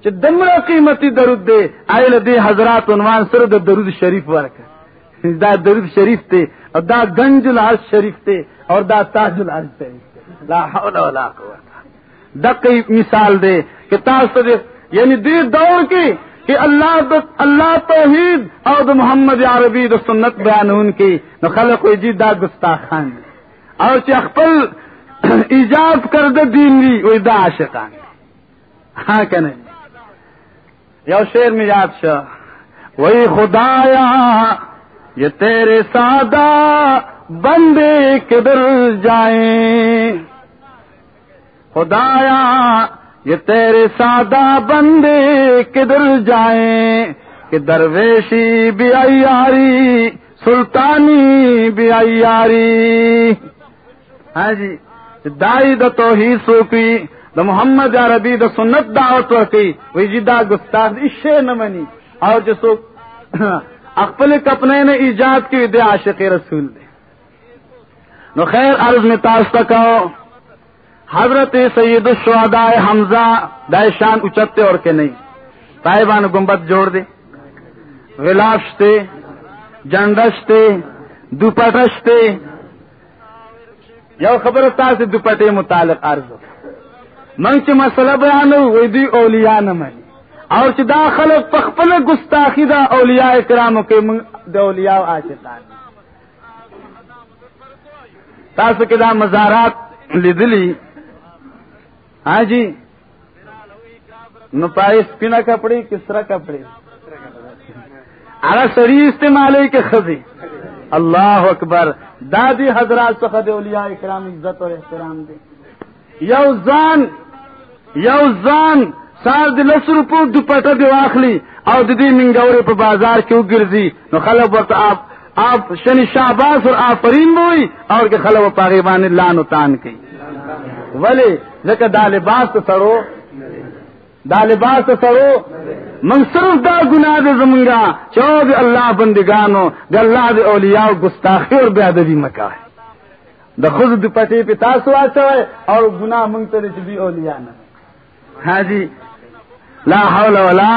چ دمرا قیمتی درود دے آئل دے حضرات عنوان سر دا درود شریف ورک۔ دا درود شریف تے، اور دا گنج العرش شریف تے، اور دا تاج العرش شریف تے۔ لا حول ولا قوت۔ دقی مثال دے، کہ تاج یعنی دیر دور کی کہ اللہ دو اللہ توحید اور دو محمد عربی دو سنت بیان ان کی، نو خلق و جی دا گستاخان. اور چخپل ایجاد کر دے دین دی وہی دا عاشقان. ہاں کہ نہیں؟ یو شیر میں یاد شا. وہی خدایا، یہ تیرے سادہ بندے کدھر جائیں؟ خدایا یہ تیرے سادہ بندے کدھر جائیں؟ کہ درویشی بھی آئی سلطانی بھی آئی ہاں جی دائی دا تو ہی سوپی دا محمد عربی، دا سنت دعوت وکی وہی جی دا گستاخ اشے نہ منی اور جسو اقبل کپنے نے ایجاد کی دے عاشق رسول دے۔ نو خیر، عرض میں تاج تک حضرت سید الشہداء حمزہ دائے شان اچتے اور کے نہیں۔ طائبان گنبت جوڑ دے، غلاف تے جنڈش تے دوپٹش تے یو خبر تا سے دوپٹے متعلق عرض منگ چ مسئلہ بیان وہی دی اولیاء نہ میں اور چ داخل پخپل گستاخی دا اولیاء کرام کے د اولیاء عاشقان تاسو کې دا مزارات لیدلی ہاں جی؟ نو پائے سپینا کپڑے کس طرح کپڑے۔ اگر سری استعمال کے خزی۔ اللہ اکبر۔ دادی حضرات سخد اولیاء اکرام، عزت اور احترام دے۔ یو زان یو زان سار دی لس روپو دوپٹا دی واخلی او دی منگورے پہ بازار کیوں گرزی؟ نو خلب وقت آپ آپ شنی شہباز اور آفرین بوئی اور کہ خلب و پاغیبان لان تان کی۔ ولی لکه دا لباس ته سړو دا لباس ته سړو من صرف دا ګناه دې زمونږه چې د الله بندگانو د الله د اولیاء ګستاخی او بیا د دې مکه د خود د پټې په تاسو واچوي او ګناه مونږ ته چې دی اولیاء نه ہاں جی. لا حول ولا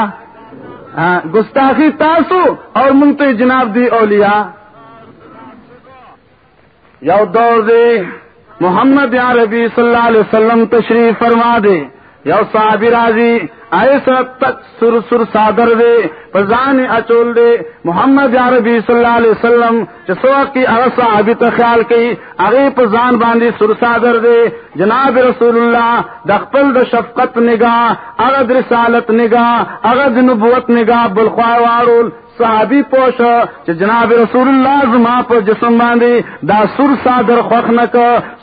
ہاں، گستاخی تاسو اور منگتے جناب دی اولیاء. یو دور دے محمد یا ربی صلی اللہ علیہ وسلم تشریف فرما دے۔ یو صحابی راضی ایسا تک سر سر سادر دے۔ پزان اچول دے۔ محمد یا ربی صلی اللہ علیہ وسلم چسو کی اگر صحابی تا خیال کی اگے پزان باندھی سر سادر دے۔ جناب رسول اللہ دخپل د شفقت نگاہ اغد رسالت نگاہ اغد نبوت نگاہ، بلخواہ وارول۔ صحابی پوش چې جناب رسول الله زما په جسم باندې دا سر صادر خوخ نک،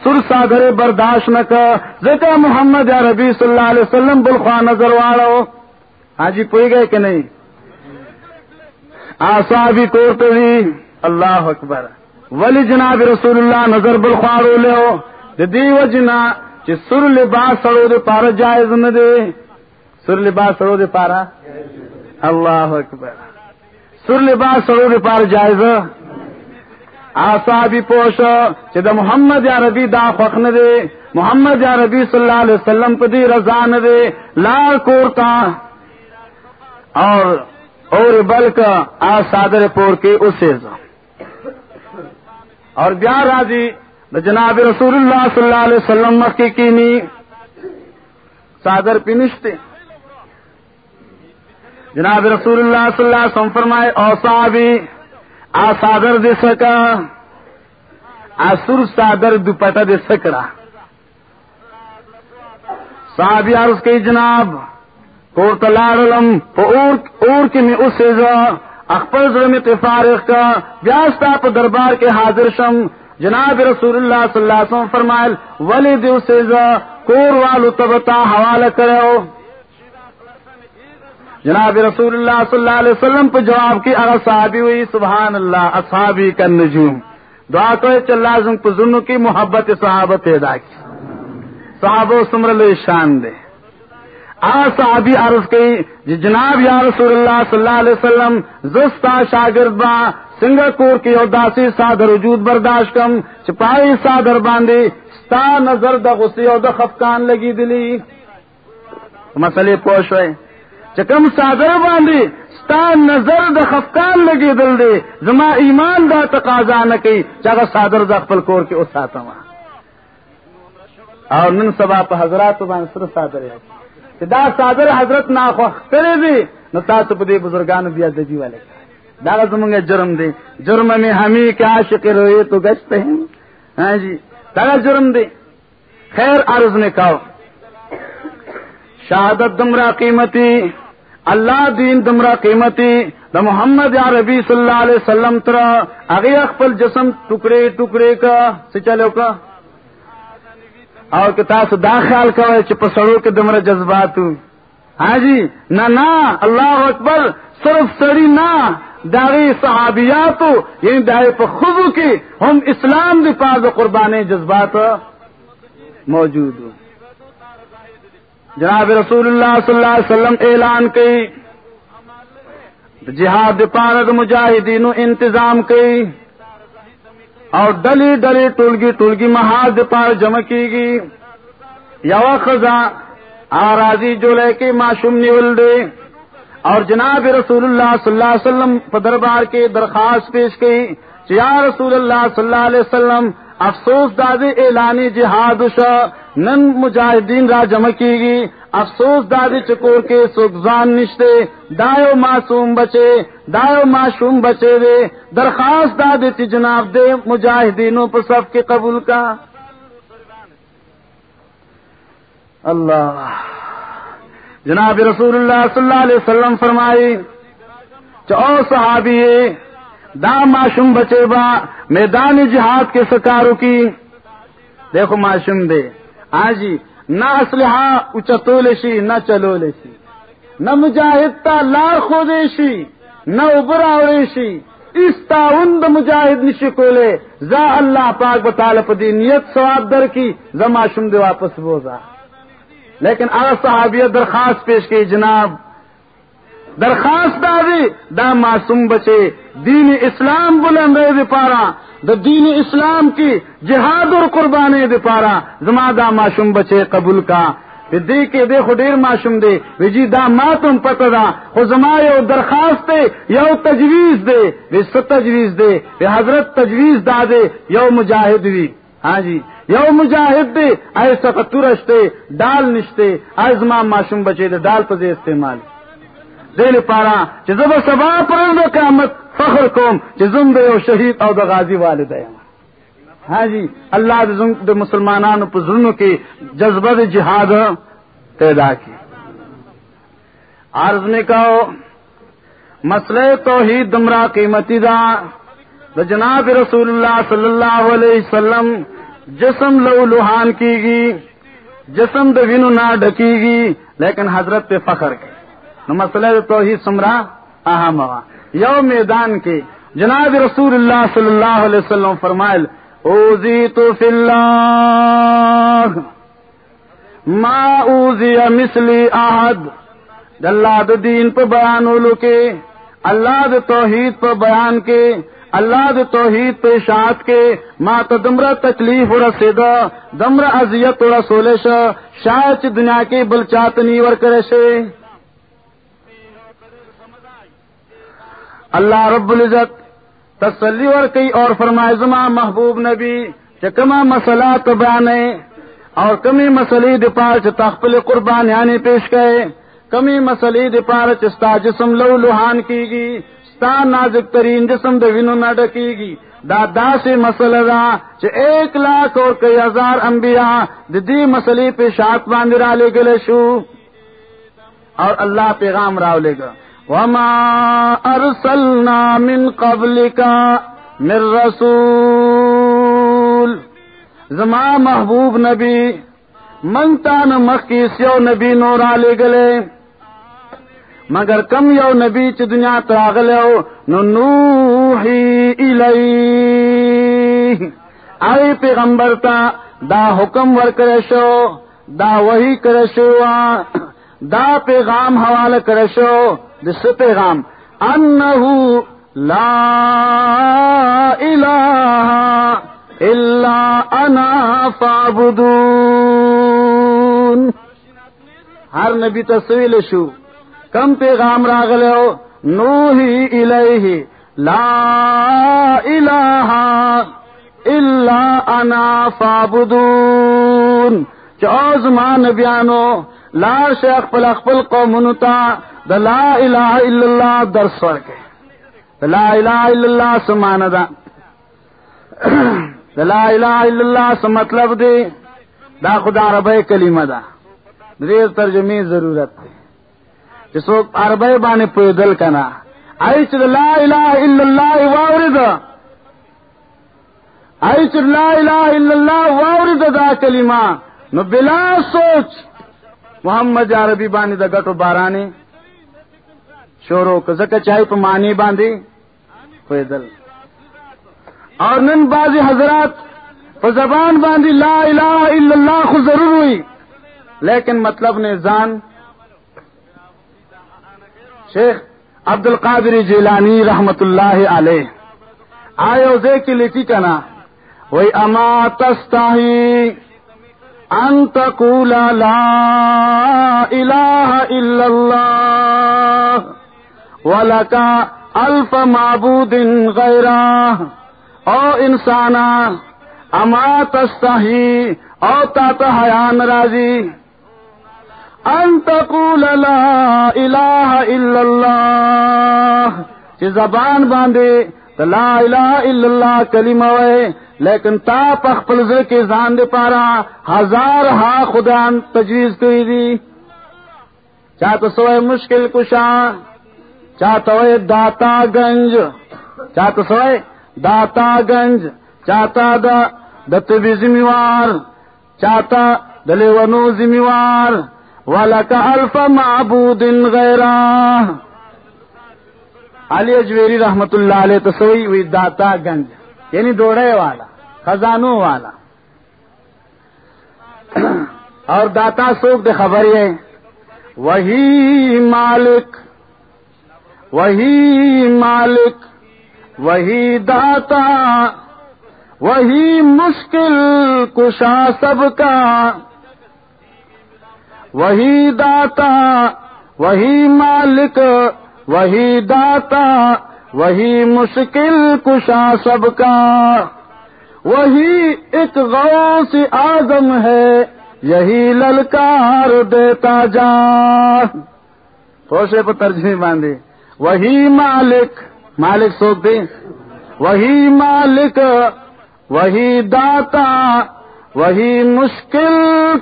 سر صادر برداشت نک۔ ځکه محمد عربي صلی الله علیه وسلم بل خوا نظر واړو حاجی پوي گئے کہ نہیں؟ آصحابی کوړته دي الله اکبر۔ ولی جناب رسول الله نظر بل خواړو له وجنا چې سر لباس سره د پاره جایز نه سر لباس سره د پاره الله اکبر۔ سر لباس سرور پار جائز. آسا بھی پوش چې د محمد عربي دا خوخ نه دی محمد عربي صلی الله علیه وسلم په دې رضا نه دی کورتا. اور اور بلک آ صادر پور کے اسے اور بیا راضی جناب رسول الله صلی الله علیه وسلم مخکې کینی. صادر پینشته جناب رسول اللہ صلی اللہ علیہ وسلم فرمائے، او صحابی، آ صادر دے سکا، آ سر صادر دوپٹا دے سکڑا. صحابی عرض کی، جناب کور تلارلم اور اور کی میں اسے اس اخبر ظلم فارغ کا بیاستا پا دربار کے حاضر شم. جناب رسول اللہ صلی اللہ علیہ وسلم فرمائل ولی دیو سے جا، کور والو تبتا حوالہ کرو. جناب رسول اللہ صلی اللہ علیہ وسلم پہ جواب کی، اگر صحابی ہوئی، سبحان اللہ، اصحابی کا نجوم۔ دعا کرے چل لازم کی، محبت صحابت ادا کی۔ صحاب و سمر شان دے۔ آ صحابی عرض کی جی جناب یا رسول اللہ صلی اللہ علیہ وسلم زستا شاگرد با سنگاپور کی اداسی سادر وجود برداشت کم چپائی سادر باندھی، ستا نظر د غصی او د خفقان لگی دلی۔ مسئلے پوش ہوئے۔ چکم صادر باندې ستا نظر د خفقان لګي دل دی. زما ایمان دا تقاضا نه کوي چې هغه صادر د خپل کور کې اوساتم او نن سبا په حضرات باندې سره صادر یې دا صادر حضرت نا خو کړی دی، نو تاسو په دې بزرګانو بیا د دی والے دا زمونږ جرم دی. جرم میں ہمیں کیا عاشق روئے تو گشت ہیں ہاں جی دا جرم دی. خیر، عرض نے کہو شہادت دمرا قیمتی اللہ دین دمرا قیمتی، دا محمد یا ربی صلی اللہ علیہ وسلم ترا اگے اخپل جسم ٹکڑے ٹکڑے کا سے چلو کا اور کتا سے دا خیال کرے چپ سڑو کے دمرا جذبات ہاں جی نہ نہ اللہ اکبر، صرف سڑی نہ داغی صحابیات یعنی دائے پر خود کی، ہم اسلام دی پاز قربانے جذبات موجود ہوں جناب رسول اللہ صلی اللہ علیہ وسلم اعلان کی، جہاد پارد مجاہدین انتظام کی، اور ڈلی ڈلی ٹولگی ٹولگی محاد پار جمع کی گی۔ یا خزاں آراضی جو لے کے معشوم نیول دے۔ اور جناب رسول اللہ صلی اللہ علیہ وسلم دربار کے درخواست پیش کی یا رسول اللہ صلی اللہ علیہ وسلم، افسوس دادی اعلانی جہاد شاہ نن مجاہدین را جمع کی گی افسوس دادی چکور کے سکزان نشتے دایو معصوم بچے دایو معصوم بچے دے درخواست دادی تی جناب دے مجاہدینوں پر سب کے قبول کا۔ اللہ۔ جناب رسول اللہ صلی اللہ علیہ وسلم فرمائی چو صحابی دا معشوم بچے با میدان جہاد کے سکارو کی۔ دیکھو معشوم دے۔ ہاں جی نہ اسلحہ اچتو اچھا لیسی نہ چلو لیسی نہ مجاہد تا لار خودے نہ ابرا شی اس تعاون د مجاہد نشی کولے۔ زا اللہ پاک بطال پدی نیت ثواب در کی، زما شم دے واپس بوزا۔ لیکن آ صحابیت درخواست پیش کی، جناب درخواست دا دا معصوم بچے، دین اسلام بلند دے پارا، دا دین اسلام کی جہاد اور قربانی دے پارا، زما دا معصوم بچے قبول کا۔ دی کې دی خو ډیر ماشوم دی ویجی دا ما تم پته دا۔ خو زما یو درخواست دی یو تجویز دی وی تجویز دی وی حضرت تجویز دا دی یو مجاہد وی۔ ہاں جی یو مجاہد دی ایسا تورشتے ڈال نشتے۔ ازما معصوم بچے دے ڈال پہ استعمال۔ دل پارا چزب سبا پر قیامت، فخر کوم چزم دے او شہید او د غازی والد ہاں جی اللہ دے مسلمانان پر ظلم کی جذبہ جہاد پیدا کی. عرض نے کہو مسئلہ توحید دمرا قیمتی دا جناب رسول اللہ صلی اللہ علیہ وسلم جسم لو لوہان کی گی جسم دینو نہ ڈکی گی لیکن حضرت پہ فخر کے نو مسئلہ توحید سمرا اہم یو میدان کے جناب رسول اللہ صلی اللہ علیہ وسلم فرمائل اوزی تو فی اللہ۔ ما اوزی مثلی آہد اللہ دین پہ بیان اولو کے اللہ د توحید پہ بیان کے، اللہ د توحید پیشات کے۔ ما تو دمرا تکلیف اور رسیدا دمرا ازیت اور رسولش شاید دنیا کے بل چاتنی ور کرے سے اللہ رب العزت تسلی اور کئی اور فرمائے، زما محبوب نبی چکما مسئلہ تو بیانے اور کمی مسئلے دپار تخپل قربان یعنی پیش گئے کمی مسئلے دپار چستا جسم لو لوہان کی گی ستا نازک ترین جسم دینو نہ ڈکی گی دا سے مسئلہ دا چ ایک لاکھ اور کئی ہزار انبیاء دی مسئلے پیشات باندھ لے گلے شو۔ اور اللہ پیغام راو لے گا۔ وما ارسلنا من قبلك من رسول زما محبوب نبی منگتا مخی سیو نبی نورا لے گلے۔ مگر کم یو نبی چ دنیا تراغل نو نوحی الی آئی پیغمبر تا، دا حکم ور کرشو دا وہی کرشو دا پیغام حوالہ کرشو دس پیغام، انہو لا الہ الا انا فعبدون ہر نبی تصویل شو۔ کم پیغام راغلے ہو نوہی الیہ لا الہ الا انا فعبدون چوز ما نبیانو، لا شیخ پل اخپل قومنتا دا لا الہ الا اللہ درس ورکے دا لا الہ الا اللہ سمانا دا۔ دا لا الہ الا اللہ سمطلب دے دا خدا عربی کلمہ دا۔ دیر ترجمی ضرورت دے جسو عربی بانے پیدل کنا۔ آئی چل لا الہ الا اللہ واورد آئی چل لا الہ الا اللہ واورد دا کلمہ۔ نو بلا سوچ محمد عربی بانے دا گٹو بارانے شورو کزک چاہی پا مانی باندھی؟ پیدل اور نن بازی حضرات پا زبان باندھی لا الہ الا اللہ خو ضرور ہوئی، لیکن مطلب نے زان شیخ عبد القادری جیلانی رحمت اللہ علیہ، آئے زے کی لٹی کنا، وہی اما تستاہی ان تقول لا الہ الا اللہ۔ ولکا الف معبود غیرہ۔ او انسانا، اما تستحی، او تا حیان راضی۔ ان تقول لا الہ الا اللہ۔ چی زبان باندے لا الہ الا اللہ کلمہ وے، لیکن تا پخپل کے زان دے پارا ہزار ہا خدا تجویز کری دی۔ چاہتا سوئے مشکل کشاں۔ چاہتا ہوئے داتا گنج چاہتا سوئے داتا گنج چاہتا دا دتبی ذمہ چاہتا دلے ونو ذمہ والا کا الف معبود غیرہ۔ علی اجویری رحمت اللہ علیہ تو سوئی داتا گنج یعنی دوڑے والا، خزانوں والا۔ اور داتا سوکھ دے خبر ہے وہی مالک وہی مالک، وہی داتا، وہی مشکل کشا سب کا۔ وہی داتا، وہی مالک، وہی داتا، وہی مشکل کشا سب کا۔ وہی ایک غوث آدم ہے، یہی للکار دیتا جا پہ ترجمے جی، باندھے وہی مالک مالک سوکھ دے وہی مالک، وہی داتا، وہی مشکل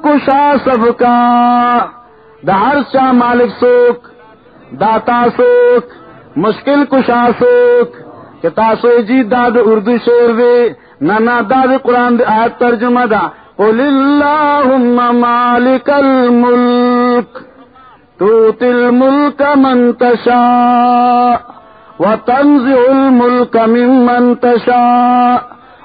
کشا سب کا۔ دہر شاہ مالک سوکھ داتا سوکھ مشکل کشا سوکھ کہ تاسو جی داد اردو شیر دے، نانا داد قرآن دے آیت ترجمہ دا۔ قل اللہم مالک الملک۔ توت الملک من تشاء وتنزع الملك ممن تشاء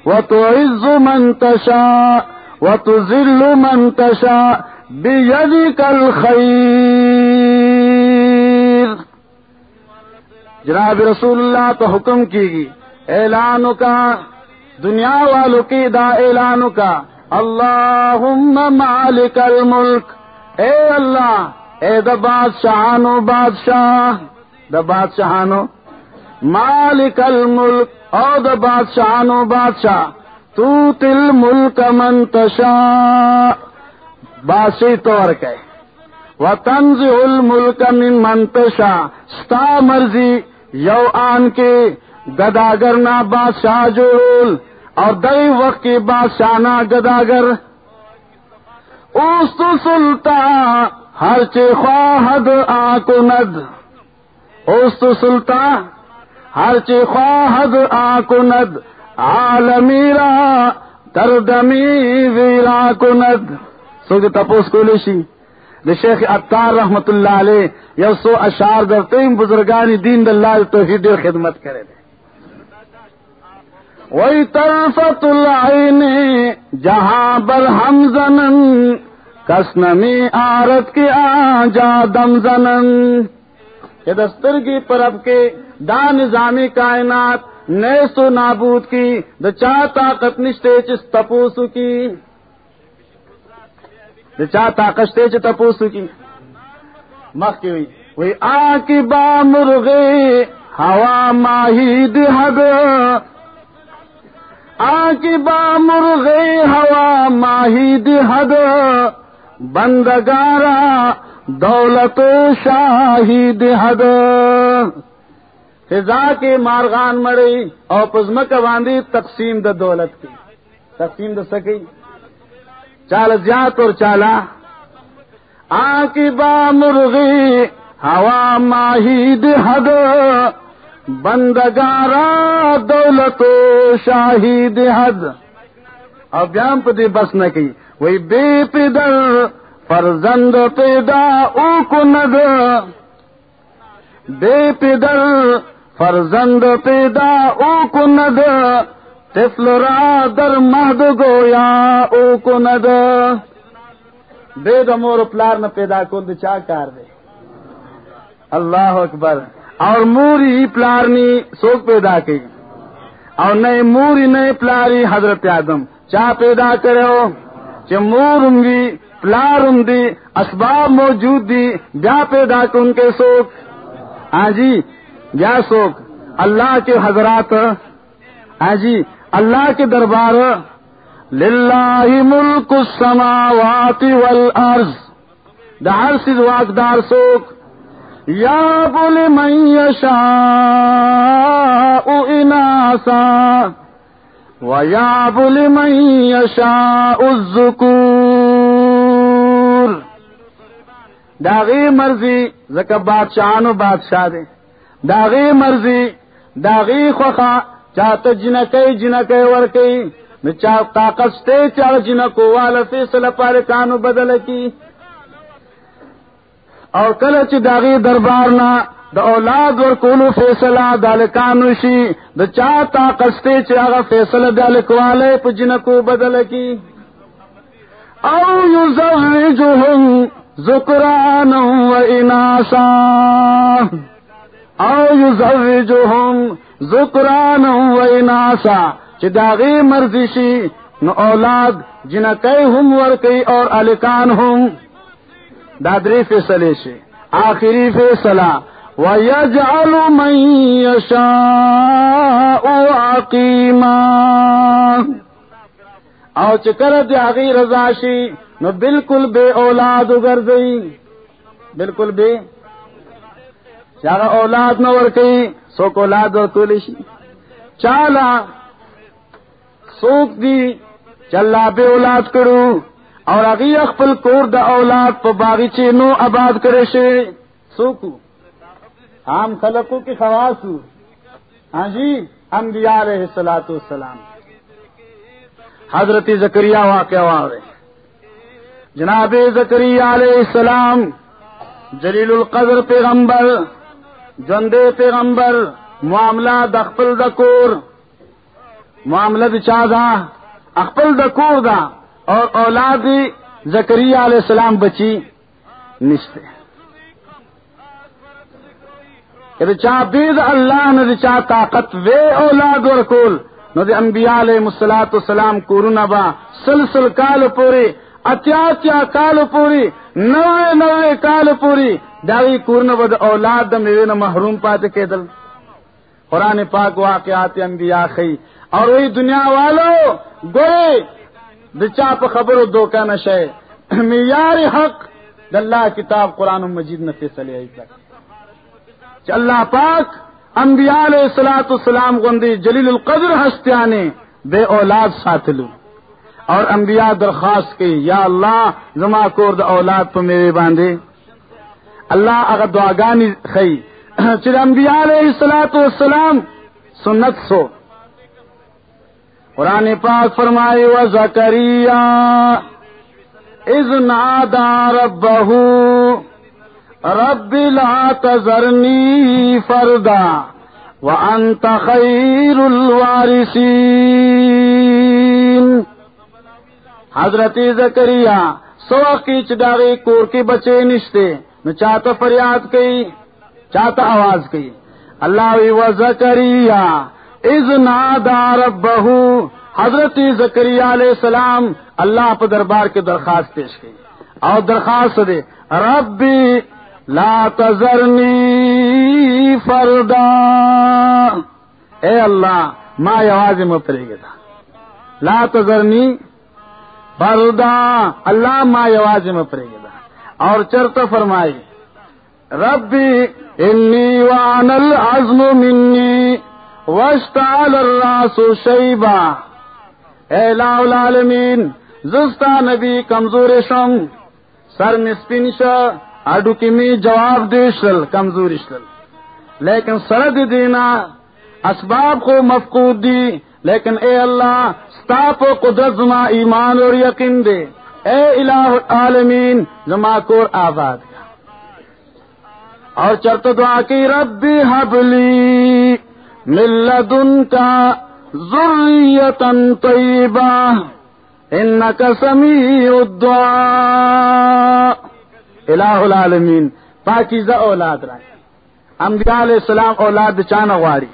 وتعز من تشاء وتذل من تشاء بيدك الخير جناب رسول اللہ تو حکم کی گی اعلان کا، دنیا والوں کی دا اعلان کا اللہ مالک الملک، اے اللہ اے دا بادشاہانو، بادشاہ، دا بادشاہانو، مالک الملک، او دا بادشاہانو، بادشاہ تو تل ملک منتشا باسی طور کے۔ و تنز الملک من منتشا ستا مرضی یو آن کے۔ گداگر نا بادشاہ جول اور دئی وقت کی بادشاہ نا گداگر۔ اوست سلطان۔ ہر چی خواہد اوست سلطان، ہر چی آکند عالمیرا تردمی ویرا کند سو کہ تپوس کو لیشی۔ د شیخ اتار رحمت اللہ علیہ، یو سو اشار در تیم بزرگانی دین دلہ توحید خدمت کرے دے۔ وہی طرفت العین، جہاں بر ہم زنن۔ کسنمی آرت کی آ جا دم زنن۔ کہ دستر کی پرب کے دا نظامی کائنات نیس و نابود کی، دا چا طاقت نشتے چس تپوسو کی۔ دا چا طاقت شتے چ تپوسو کی۔ مخ کی ہوئی۔ وہی آ کی با مرغے، ہوا ماہی دہد آ کی با مرغے، ہوا ماہی دہد بندگارا دولت شاہی دہد فضا کے مارغان مڑی اور پزمک باندھی تقسیم د دولت کی تقسیم د سکی چال زیات اور چالا آ کی با مرغی ہوا ماہی حد بندگارا دولت شاہی حد اور بیام پتی بس نہ کی وہی بے پدر فرزند پیدا او کند بے پدر فرزند پیدا او کند تفل را در مہد گویا او کند بے دمور پلار نہ پیدا کند چا کار دے؟ اللہ اکبر. اور موری پلارنی سوک پیدا کی۔ اور نئے موری نئے پلاری حضرت آدم، چا پیدا کرے ہو؟ چ مور ہوں پلار ہوں اسباب موجود دی بیا پیدا کن کے سوک۔ ہاں جی یا سوک۔ اللہ کے حضرات۔ ہاں جی اللہ کے دربار۔ للہ ملک السماوات والارض۔ دار سد واقدار سوک۔ یا بول میشا اناسا۔ و یا بول میشا الذکور داغی مرضی زکا بادشاہانو بادشاہ دے. داغی مرضی داغی خوخا چاہتا جنکی جنکی ورکی. نو چاہ طاقت ستے چاہ جنکو والا فیصلہ پارے کانو بدل کی. اور کلچ داغی دربارنا دا اولاد ور کولو فیصلہ دالکانو شی دا چاہ طاقت ستے چاہ فیصلہ دالکوالے پا جنکو بدل کی او یزوجہم ذکران و اناسا. او یزوجہم ذکران و اناسا. چی داغی مرزشی نو اولاد جنہ کئی ہم ورکی اور الکان ہم دادری فیصلے سے آخری فیصلہ وَيَجْعَلُ مَن يَشَاءُ عَقِيمًا. او چکر دی آغی رضا شی نو بالکل بے اولاد اگر گئی بالکل بے چاہا اولاد نہ ورکی سوک اولاد ورکولی شی چالا سوک دی چلا بے اولاد کرو اور اگی اخپل کور دا اولاد پا باغیچے نو آباد کرے شے۔ سوکو۔ عام خلقوں کی خواص ہاں جی انبیاء علیہ السلاۃ والسلام۔ حضرت زکریہ واقع رہے جناب زکریہ علیہ السلام، جلیل القدر پیغمبر، جندے پیغمبر، معاملہ دخپل دکور معاملہ چادا اخپل دکور دا۔ اور اولاد زکریہ علیہ السلام بچی نشتے۔ کہ چا بید اللہ نے چا طاقت وے اولاد ورکول نو دی انبیاء علیہ مسلاط السلام کورونا با سلسل کال پوری، اتیا اتیا کال پوری نوے نوے کال پوری۔ داوی کورن بد اولاد دم نہ محروم پاتے کے دل قرآن پاک واقعات انبیاء خی۔ اور وہی دنیا والو، گوئے دچا پہ خبر دو کا نشے [clears throat] معیار حق دلہ کتاب قرآن مجید نے فیصلے آئی تک اللہ پاک انبیاء علیہ السلاۃ السلام گندی جلیل القدر ہستیانے بے اولاد ساتھ لوں اور انبیاء درخواست کی، یا اللہ زما کور اولاد پہ میرے باندھے اللہ اگر دعاگانی خی چل انبیاء علیہ السلاۃ والسلام سنت سو. قرآن پاک فرمائے و زکریہ از نادا ربہو رب لا تذرنی فردا وانت خیر الوارثین حضرت زکریہ سو کی چڈاوی کور کے بچے نشتے، نو چاہتا فریاد کئی چاہتا آواز کئی اللہ و زکریہ از نادا ربہو، حضرت زکریہ علیہ السلام اللہ پہ دربار کے درخواست پیش کی۔ اور درخواست دے، ربی لا تذرنی فردا۔ اے اللہ، ما آواز میں پڑے گا لا تذرنی فردا۔ اللہ ما آواز میں پڑے گا اور چرت فرمائی، ربی انی وان العزم منی۔ واشتعل الراس شیبا اے لا العالمین، زستا نبی کمزور شم۔ سر نسپن شا اڈو کی می جواب دیشل کمزوری شل۔ لیکن سرد دینا اسباب کو مفقود دی۔ لیکن اے اللہ ستاپ و قدرت زما ایمان اور یقین دے۔ اے الہ العالمین، زما کو آباد۔ اور چرت دعا کی، ربی حبلی۔ ملدن کا ضروریتن طیبہ انکا سمیع الدعا الہ العالمین پاکیزہ اولاد رائے. انبیاء علیہ السلام اولاد چان غواری.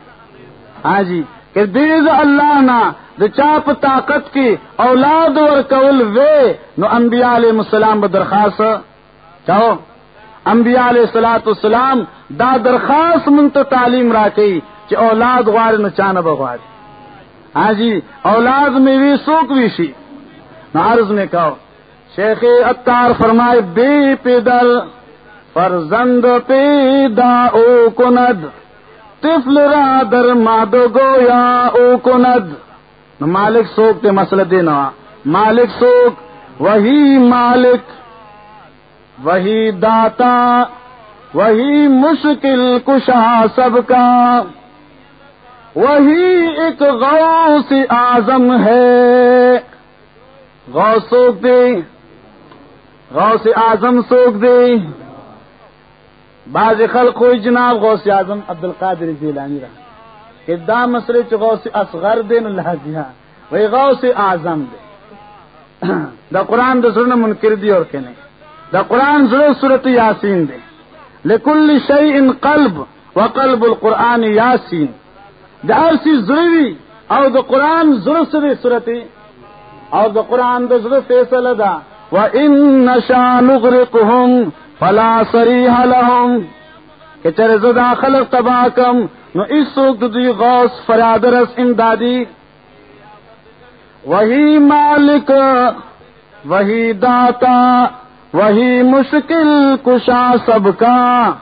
ہاں جی. کہ دیز اللہ نا د چاپ طاقت کی اولاد ور کول وے، نو انبیاء علیہ السلام بدرخواست چاہو؟ انبیاء علیہ السلاۃ السلام دا درخواست منت تعلیم راکی کہ اولاد غوار نو چان بغواری ہاں جی اولاد میں بھی سوک بھی شی. نو عرض میں کہو شیخ اتار فرمائے، بی پیدل، فرزند پیدا او کند. طفل را در مادو گویا او کند. مالک سوک تے مسئلہ دینا مالک سوک، وہی مالک، وہی داتا، وہی مشکل کشا سب کا. وہی ایک غوث آزم ہے۔ غوث سوک دے۔ غوث اعظم سوک دے۔ بعض خلق کوئی جناب غوث اعظم عبد القادر جیلانی رہا کہ دا مسئلے چ غوث اصغر دے نہ لہ دیا وہی غوث اعظم دے۔ دا قرآن دا سرن منکر دی اور کہنے۔ دا قرآن ضرور صورت یاسین دے۔ لکل شیء قلب وقلب القرآن یاسین۔ دا ہر ضروری اور دا قرآن ضرور سے صورت؟ اور دا قرآن دا ضرور فیصلہ دا وَإِن نَشَا نُغْرِقُهُمْ فَلَا صَرِيحَ لَهُمْ. کہ چرے زدا خلق تباکم نو اس وقت دی غوث فریاد رس امدادی وہی مالک وہی داتا وہی مشکل کشا سب کا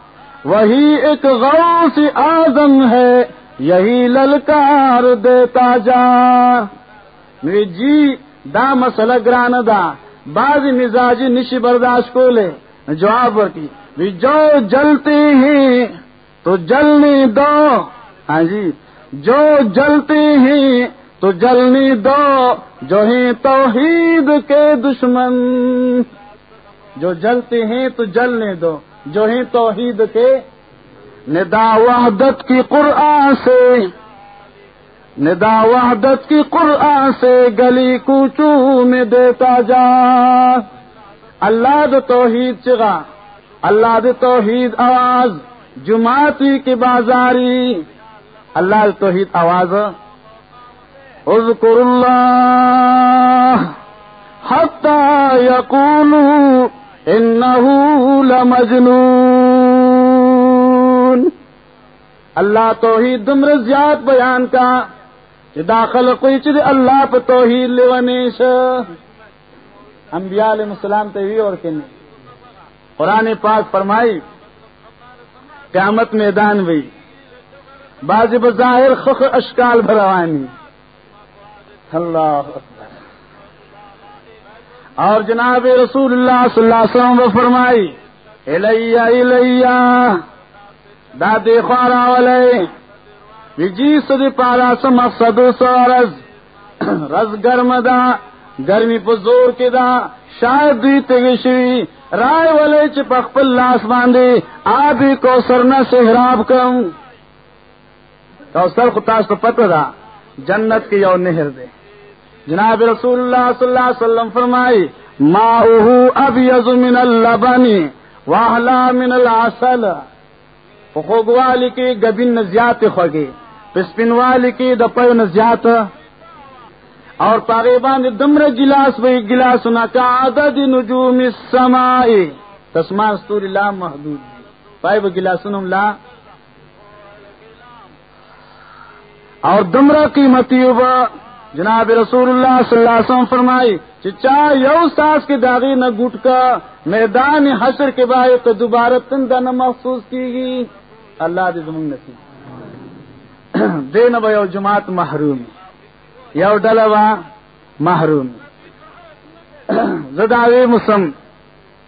وہی ایک غوث آزم ہے. یہی للکار دیتا جا۔ میری جی دا مسئلہ گران دا۔ بعض مزاجی نشی برداشت کو لے جواب کی جو جلتی ہی تو جلنی دو۔ ہاں جی جو جلتی ہی تو جلنی دو۔ جو ہی توحید کے دشمن۔ جو جلتی ہیں، تو جلنے دو۔ جو ہی توحید کے ندا وحدت کی قرآن سے، ندا وحدت کی قرآن سے گلی کوچو میں دیتا جا۔ اللہ د توحید چگا، اللہ د توحید آواز جماعتی کی بازاری۔ اللہ د توحید آواز۔ اذکر اللہ حتی یقولو انہو لمجنون۔ اللہ توحید دمر زیاد بیان کا کہ داخل کوئی چیز اللہ پہ توحید لیونیش انبیاء علیہ السلام تے اور کہ قرآن پاک فرمائی، قیامت میدان ہوئی باز بظاہر خخ اشکال بھروانی اللہ اور جناب رسول اللہ صلی اللہ علیہ وسلم و فرمائی الیا الیا دادے خوارا والے جی سدی پارا سم مقصد سو رز. [clears throat] رز گرم دا، گرمی پہ زور کے دا. شاید دی تگشوی رائے والے چپک پل لاس باندھے آبی کو سرنا سے حراب کروں تو سر خطاش تو پتہ دا، جنت کی یو نہر دے. جناب رسول اللہ صلی اللہ علیہ وسلم فرمائی ما اب من اللبنی واہلا من العسل. خوگ والی کی گبن نزیات خوگی پسپن والی کی دپیو نزیات اور پاغیبان دمر گلاس وہی گلاس نہ کا عدد نجوم السماء. تسمان استور لا محدود پائے وہ گلاس لا. اور دمرا قیمتی جناب رسول اللہ صلی اللہ علیہ وسلم فرمائی چچا یو ساس کے داغی نہ گٹ کا میدان حشر کے بائے تو دوبارہ تندہ نہ محسوس کی گی اللہ دے زمین نصیب. دے نہ بھائی جماعت محروم، یو ڈلوا محروم. زداوی مسلم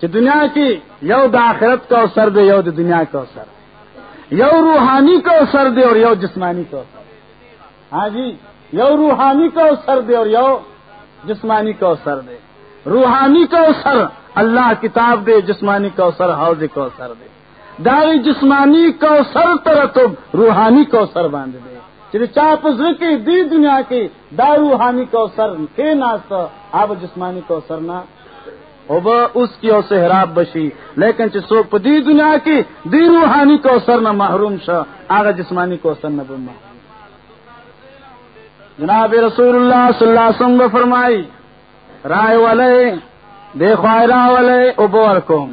کہ دنیا کی یو داخرت کا سر دے یو دنیا کا سر یو روحانی کا سر دے اور یو جسمانی کا سر ہاں جی؟ یو روحانی کا سر دے اور یو جسمانی کا سر دے روحانی کا سر اللہ کتاب دے جسمانی کا سر حوض کو سر دے داری جسمانی کو سر ترتب روحانی کو سر باندھ دے۔ چلے چاپ کی دی دنیا کی دا روحانی کو سر کے ناست اب جسمانی کو سر نہ اس کی اور سے حراب بشی۔ لیکن چسوک دی دنیا کی دی روحانی کو سر نہ محروم شاہ آگا جسمانی کو سر نہ بما جناب رسول اللہ صلی اللہ علیہ وسلم فرمائی، رائے والے، دیکھو را والے ابور کو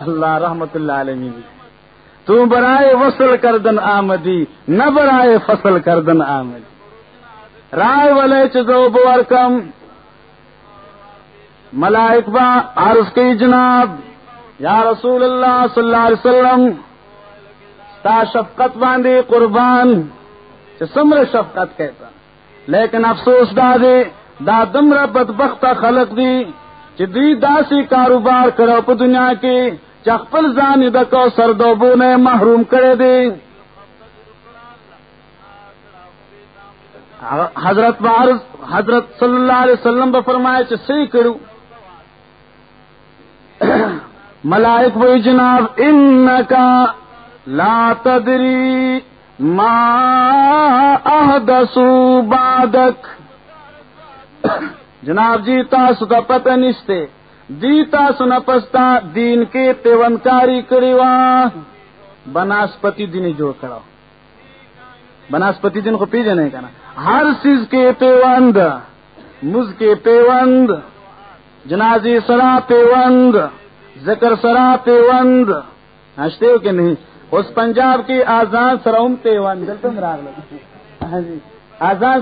اللہ رحمت اللہ علیہ تو برائے وصل کردن آمدی، نہ برائے فصل کردن آمدی۔ رائے والے چزو بورکم ملائک با عرض کی جناب، یا رسول اللہ صلی اللہ علیہ وسلم تا شفقت باندھی قربان سمر شفقت کہتا۔ لیکن افسوس دا دے دا دمر بدبخت خلق دی دی داسی کاروبار کرو پا دنیا کی۔ چخپل زانی دا کو سردوبو نے محروم کرے دے حضرت بارز حضرت صلی اللہ علیہ وسلم بفرمائے چھ سی کرو ملائک وہی جناب انکا لا تدری ما احدثو بعدک. جناب جی تاسو کا پتہ نشتے دی تاسو دین کے پیونکاری کری وا۔ بناسپتی دن جوڑ کرو بناسپتی دن کو پیجے نہیں کہنا۔ ہر چیز کے پیوند، مز کے پیوند، جنازی سرا پیوند، ذکر سرا پیوند۔ ہنستے ہو کہ نہیں؟ اس پنجاب کی آزان سروم پیوند۔ تم راگ آزان ہاں جی،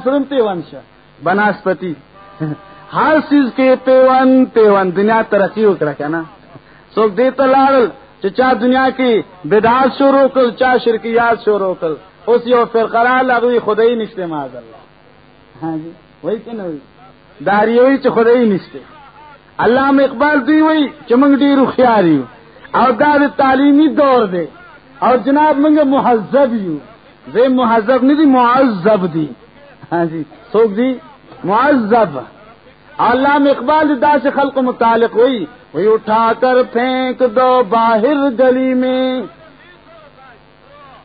سرم پیوند شا بناسپتی۔ [laughs] ہر چیز کے پیون پیون دنیا ترقی ہو کر نا؟ سوکھ دے تو لال دنیا کی بداس شروع کر چاہ شرکیات شروع کر اس یو پھر قرار لگوی خدا ہی نشتے معذ اللہ۔ ہاں جی وہی کہ نہیں داری ہوئی چ خدا ہی نشتے۔ اللہ میں اقبال دی ہوئی چمنگ ڈی رخیاری اور دار تعلیمی دور دے۔ اور جناب منگ مہذب یو دے مہذب نہیں دی، معذب دی۔ ہاں جی سوکھ دی، معذب۔ علام اقبال دا سے خلق متعلق ہوئی، وہی اٹھا کر پھینک دو باہر گلی میں۔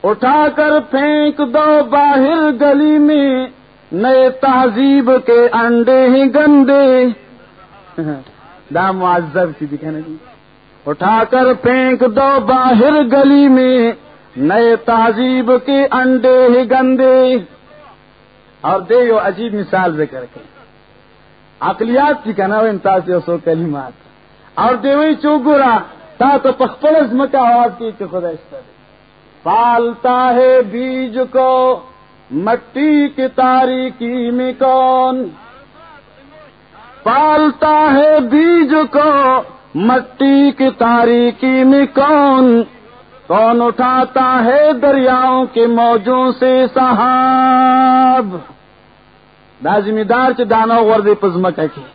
اٹھا کر پھینک دو باہر گلی میں، نئے تہذیب کے انڈے ہی گندے۔ دا معذب سی دکھانا جی۔ اٹھا کر پھینک دو باہر گلی میں، نئے تہذیب کے انڈے ہی گندے۔ اور دے یو عجیب مثال ذکر کے اقلیات کی کہنا وہ امتاز سو کلمات۔ اور دیوئی چو گورا، تا تو پخپلز مکہ آواز کی کہ خدا اس طرح پالتا ہے بیج کو، مٹی کی تاریکی میں کون۔ پالتا ہے بیج کو، مٹی کی تاریکی میں کون۔ کون اٹھاتا ہے دریاؤں کے موجوں سے صحاب۔ دا ذمہ دار چ دانا ورد پزمکا کی.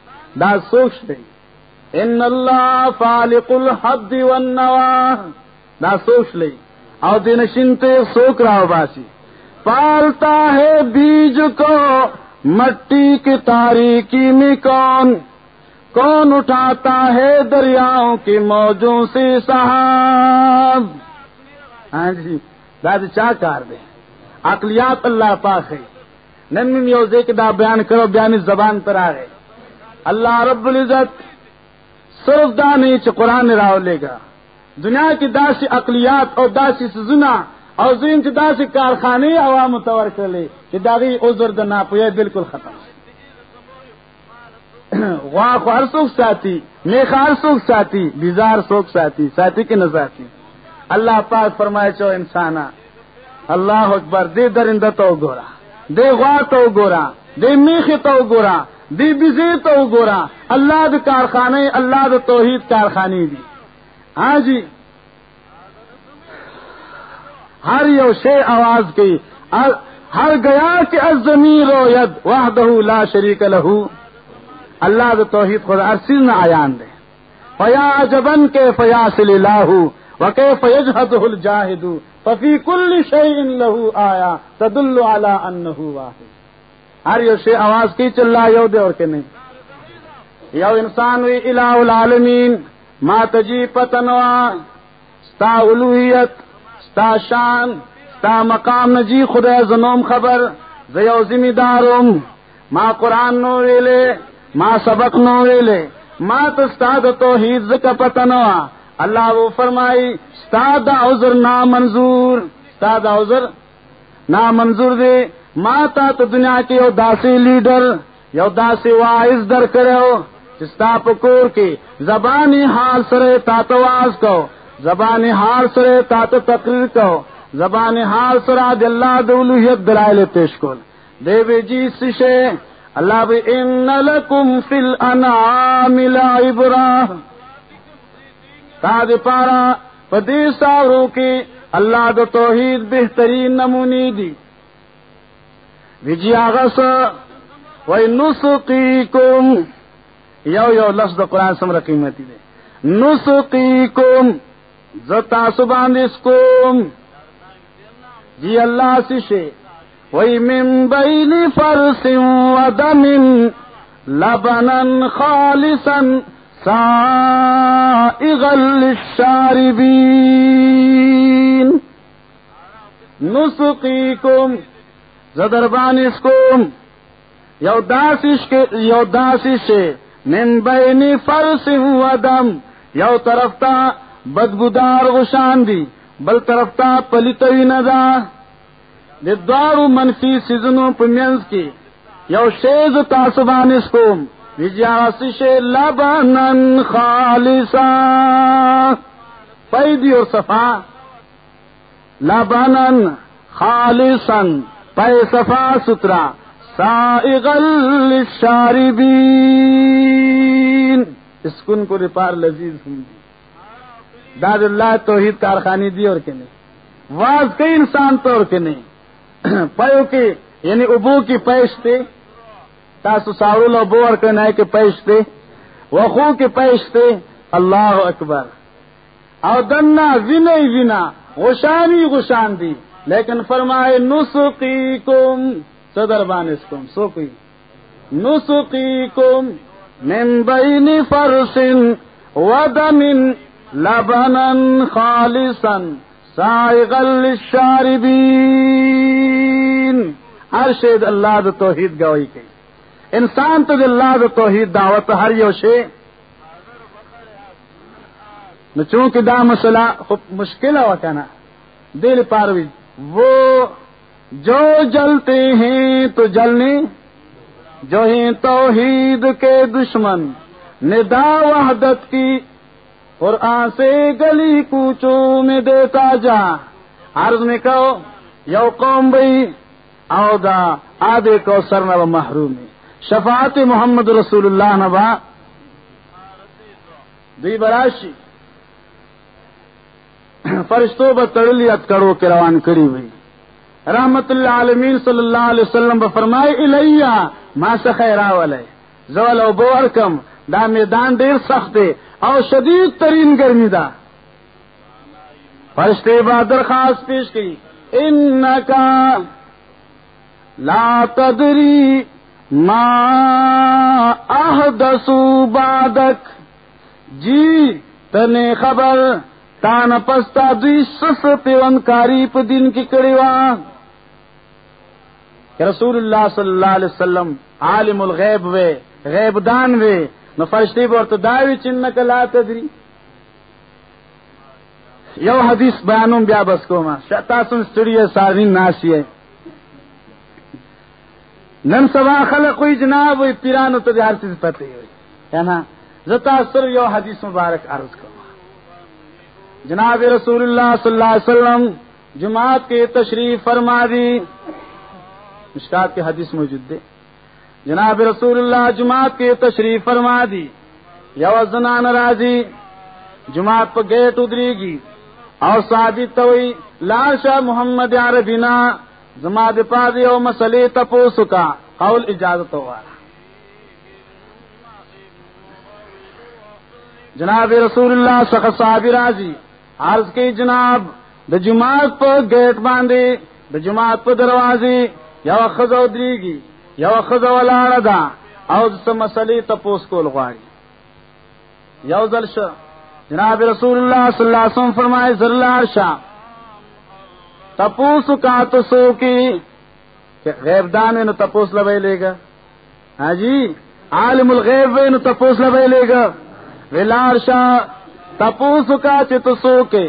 دا سوچ دی ان اللہ فالق الحد والنوا. دا سوچ لی او دین شنتے سوک راو باسی. پالتا ہے بیج کو مٹی کی تاریکی میں کون. کون اٹھاتا ہے دریاؤں کی موجوں سے صاحب ہاں جی داد چاہ کار دے. اقلیات اللہ پاک ہے. نن میوزے کے دا بیان کرو بیان زبان پر آ گئے اللہ رب العزت صرف دا نہیں چ قرآن راو لے گا۔ دنیا کی داسی اقلیات اور داسی سزنا اور زین چ داسی کارخانے عوام متور کر لے کہ داغی عذر دا ناپویا بالکل ختم واہ ہر سوکھ ساتھی میخار سوکھ ساتھی بیزار سوکھ ساتھی ساتھی کی نظاتی اللہ پاک فرمائے چو انسانا، اللہ اکبر دے درندہ تو گورا۔ دے غوا تو گورا، دے میخ تو گورا دی بزی تو گورا، اللہ د کارخانے، اللہ د توحید کارخانے دی۔ ہاں جی؟ ہر یو شے آواز کی۔ ہر گیا کہ ازمی رو ید وحدہ لا شریک لہو اللہ د توحید خدا ارسل نہ آیان دے۔ فیا جبن کے فیاصل لاہو وکے فیج حد الجاہد۔ ففی کل شعی لہو آیا تدل علی انہ واحد. ہر یو شے آواز کی چلا یو دے اور کے نہیں. یو انسان وی الہ العالمین، ما تجی پتنوا، ستا الوحیت ستا شان، ستا مقام نجی خدا زنوم خبر، زیو ذمہ دارم ما قرآن نو ویلے، ما سبق نو ویلے، ما تستا توحید زکا پتنوا اللہ وہ فرمائی، استاد عذر نا منظور استاد عذر نا منظور دے ماتا تو دنیا کے یو داسی لیڈر، یو داسی وائز در کرو چستا پکور کی زبانی حال سرے تاتواز کو زبانی حال سرے تات تقریر کو زبانی حال سرا دلہ دولوہیت دلائل پیش کول. دیوی جی سشے، اللہ بھی ان لکم فی الانعام لا عبرہ. لعبرہ تاج پارا پدی سارو کی اللہ دو توحید بہترین نمونی دی۔ وجی آغس وی نسقی کم یو یو لفظ دو قرآن سمر قیمتی دے۔ نسقی کم زتا سبان اس کم جی اللہ سشے۔ وی من بین فرس و دم لبنا خالصا۔ سائغا للشاربین۔ نسقیکم زدربان اسکم یو داسش کے، یو داسش من بین فرس و دم۔ یو طرف تا بدبودار غشان دی، بل طرف تا پلیتوی ندا دوارو منفی سیزنو پمینز کی، یو شیز تاسبان اسکم لبنن خالصا پیدی اور صفا۔ لبنن خالصا، پے صفا سترا۔ سائغل للشاربین۔ اسکن کو رپار لذیذ ہوں داد اللہ توحید کارخانی دی اور کہ نہیں واز انسان تو اور کہ نہیں پیو کی یعنی ابو کی پیش تھے تاسو ساول ابو اور کہ نئے کے پیش تھے وخو کے پیش اللہ اکبر. اور دنا ونا ونا غشانی غشان دی. لیکن فرمائے نسخی کم صدر بانس کم سو کوئی نسخی کم ممبئی فرسن ودمن لبنا خالصا سائغا للشاربين ہر شید اللہ د توحید گوئی کی انسان تو اللہ د توحید دعوت ہر یو شے۔ نو چونکہ دا مسئلہ خوب مشکل ہوا کہنا دل پاروی وہ جو جلتے ہیں تو جلنے۔ جو ہیں توحید کے دشمن۔ ندا وحدت کی قرآن سے گلی کوچوں میں دیتا جا۔ عرض میں کہو، یو قوم بھئی او دا آدھے کو سرنا محروم۔ شفاعت محمد رسول اللہ نبا. دی براشی. فرشتوں ب تڑلی اتکڑو کے روان کری ہوئی. رحمت اللہ عالمین صلی اللہ علیہ وسلم فرمائے الیہ، ما سخیرا والے زول او بورکم دا میدان ډیر سخت دی او شدید ترین گرمی دا. فرشتے با درخواست پیش کی، انکا لا تدری ما احدثو بعدک جی تنے خبر، تان پستا دوی سس پیون کاری پا دن کی کڑی وان رسول اللہ صلی اللہ علیہ وسلم عالم الغیب وے غیب دان وے، نو فرشتے بور تو داوی چنک لا تدری. یو حدیث بیانوم بیا بس کو ما تاسو سټډي سارین ناشي نن سبا خلق کوئی جناب وي پیرانو ته هر څه پته وي کنه زتا سر یو حدیث مبارک عرض کوم جناب رسول اللہ صلی اللہ علیہ وسلم جماعت کے تشریف فرما دی۔ مشکات کے حدیث موجود دے جناب رسول اللہ جماعت کی تشریف فرما دی۔ یو زنان راضی، جماعت پہ گیٹ ادری گی۔ اور سادی توئی لال شاہ محمد عربینا جماعت پا دی او مسئلے تپو سکا قول اجازت ہوا جناب رسول اللہ سخ صاحب راضی عرض کی جناب، د جماعت پہ گیٹ باندھے د جماعت پہ دروازے یو خز ادری گی یو خز ولاړه ده او د مسلې تپوس کول غواړي. یو ځل جناب رسول الله صلی الله علیه وسلم فرمایي زلار شاه تپوس کا تو سو کی غیب دان نو تپوس لوي لېګا ہاں جی؟ عالم الغیب نو تپوس لوي لېګا ولار شاه تپوس کا چې تو سو کې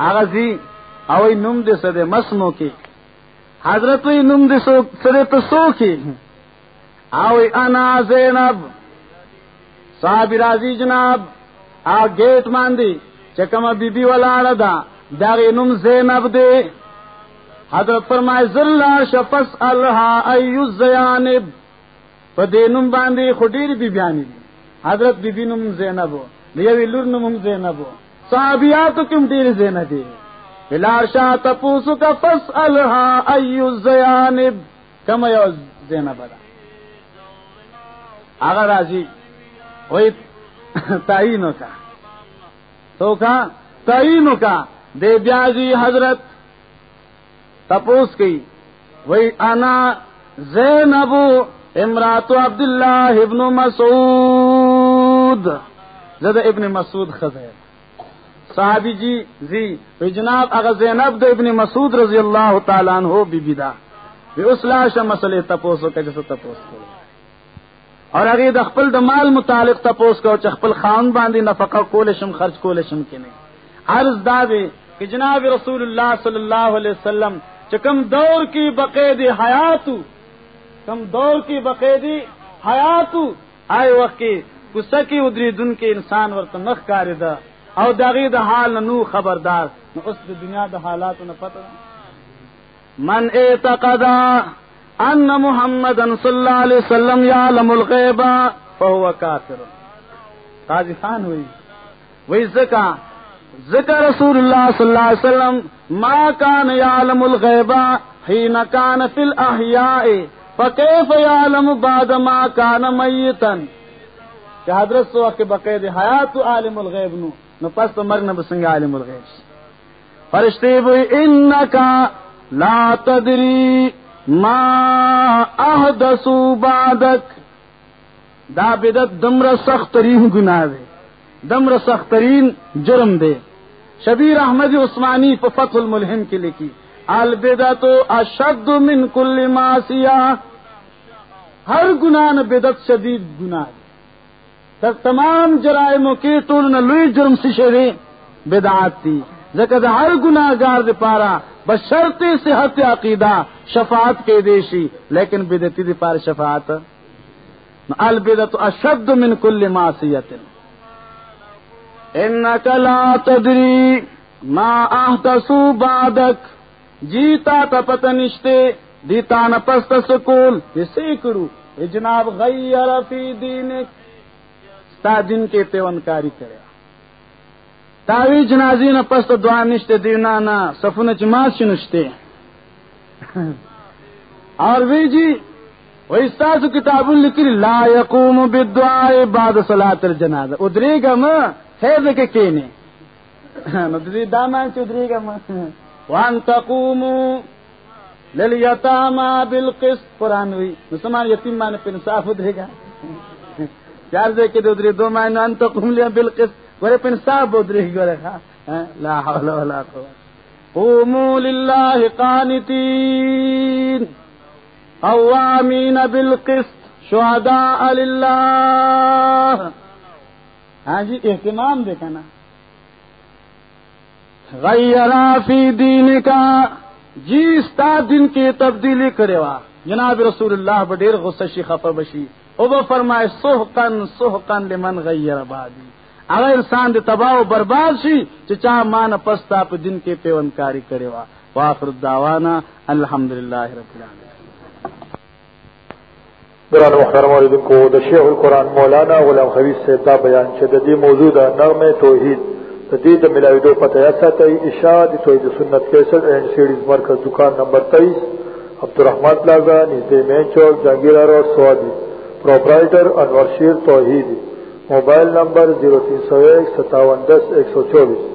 هغه زی او نوم دې حضرت وی نم دې سو سره ته سوکي او انا زینب۔ صاحب راضی جناب ا گیٹ ماندی چکما بی بی ولاړه دا۔ داغه نم زینب دې حضرت فرمای زلا شفس الله ایو زیانب په دې نم باندې خډیر بی بیان دي حضرت بی بی نم زینب دی لور نم زینب صحابیاتو کوم ډیر زینب دي بلار شاہ تپوس کا فس الحا زیانب کم یو زینب دا. اگر راضی، وہی تعین کا. تو کا تعین کا. دے بیازی حضرت تپوس کی۔ وہی انا زینب امرات عبد اللہ ابن مسعود۔ زد ابن مسعود خزیر۔ صحابی جی زی وی جناب اگر زینب د ابن مسعود رضی اللہ تعالیٰ عنہ بی بی دا۔ وی اس لاش مسئلے تپوسو کہ جسو تپوس کو اور اگر د خپل د مال متعلق تپوس کو چ خپل خان باندې نفقه کول شم خرج کول شم عرض دا وی کہ جناب رسول اللہ صلی اللہ علیہ وسلم چکم دور کی بقید حیات کم دور کی بقیدی حیات آئے وقت کی کسکی ادری دن کے انسان ورت نخ کار دا۔ او داغی دا حال نو خبردار۔ نو اس دی دنیا دا حالات نہ پتہ۔ من اعتقدا ان محمد صلی اللہ علیہ وسلم یعلم الغیب فهو کافر۔ قاضی خان ہوئی وہی زکا ذکر رسول اللہ صلی اللہ علیہ وسلم، ما کان یعلم الغیب حین کان فی الاحیاء، فکیف یعلم بعد ما کان میتا؟ کہ حضرت سو کے بقید حیات عالم الغیب نو نو پس تو مرگ بسنگ عالم الغیب فرشتے بوئی انکا لا تدری ما احدثو بعدک۔ دا بدت دمر سخت ترین گناہ دے۔ دمر سخت ترین جرم دے۔ شبیر احمد عثمانی پہ فتح الملہم کی لکھی۔ البدت اشد من کل معصیہ۔ ہر گناہ نہ بدت، شدید گناہ۔ تر تمام جرائموں کی تو نہ لوئی جرم سے شری بدعات تھی زکر ہر گناہ گار دے پارا بشرط صحت عقیدہ شفاعت کے دیشی لیکن بدتی دی پار شفاعت۔ البدت اشد من کل معصیت انک لا تدری ما احتسو بعدک جیتا تا پتہ نشتے دیتا نہ پست سکول یہ کرو اے جناب غیر فی دینک. تا دن کے پیون کاری کرے. تاوی جنازی نہ پست دعا نشتے، دینا نہ سفن چماس نشتے. [laughs] اور وی جی وہ استاس کتاب لکھی، لا یقوم بدعاء بعد صلاة الجنازہ. ادری گا ما خیر کے کینے ندری دامان چ ادری گا ما وان تقوموا للیتاما بالقسط قرآن ہوئی مسلمان یتیم مانے پہ انصاف دے گا چار دے کے ادری دو مانے ان تقوم لیا بالقسط گورے پہ انصاف ادری گورے ہاں لا حول ولا قوت قوموا للہ قانتین قوامین بالقسط شہداء للہ ہاں جی اہتمام دیکھا نا۔ غیرا فی دین کا جی استا دن کی تبدیلی کرے وا۔ جناب رسول اللہ بڈیر غصشی خفر بشی۔ او وہ فرمائے سوحقن سوحقن لمن غیر بادی۔ اگر انسان دے تباہ و برباد شی چچا مان پستا پہ دن کے پیون کاری کرے وا۔ واخر الدعوانا الحمدللہ رب العالمین۔ قرآن مختار موردن کو، دا شیخ القرآن مولانا غلام خبیث سے دا بیان چه دا دی موضوع دا نغم توحید. دا دی دا ملاوی دو پتہ ایسا تی اشاد توحید سنت کیسل اینڈ سیڈیز مرکز دکان نمبر تیس، عبدالرحمن پلازا، نزدی مین چوک جانگیرہ روڈ سوادی. پروپرائیٹر انور شیر توحید موبائل نمبر 0301 5710 124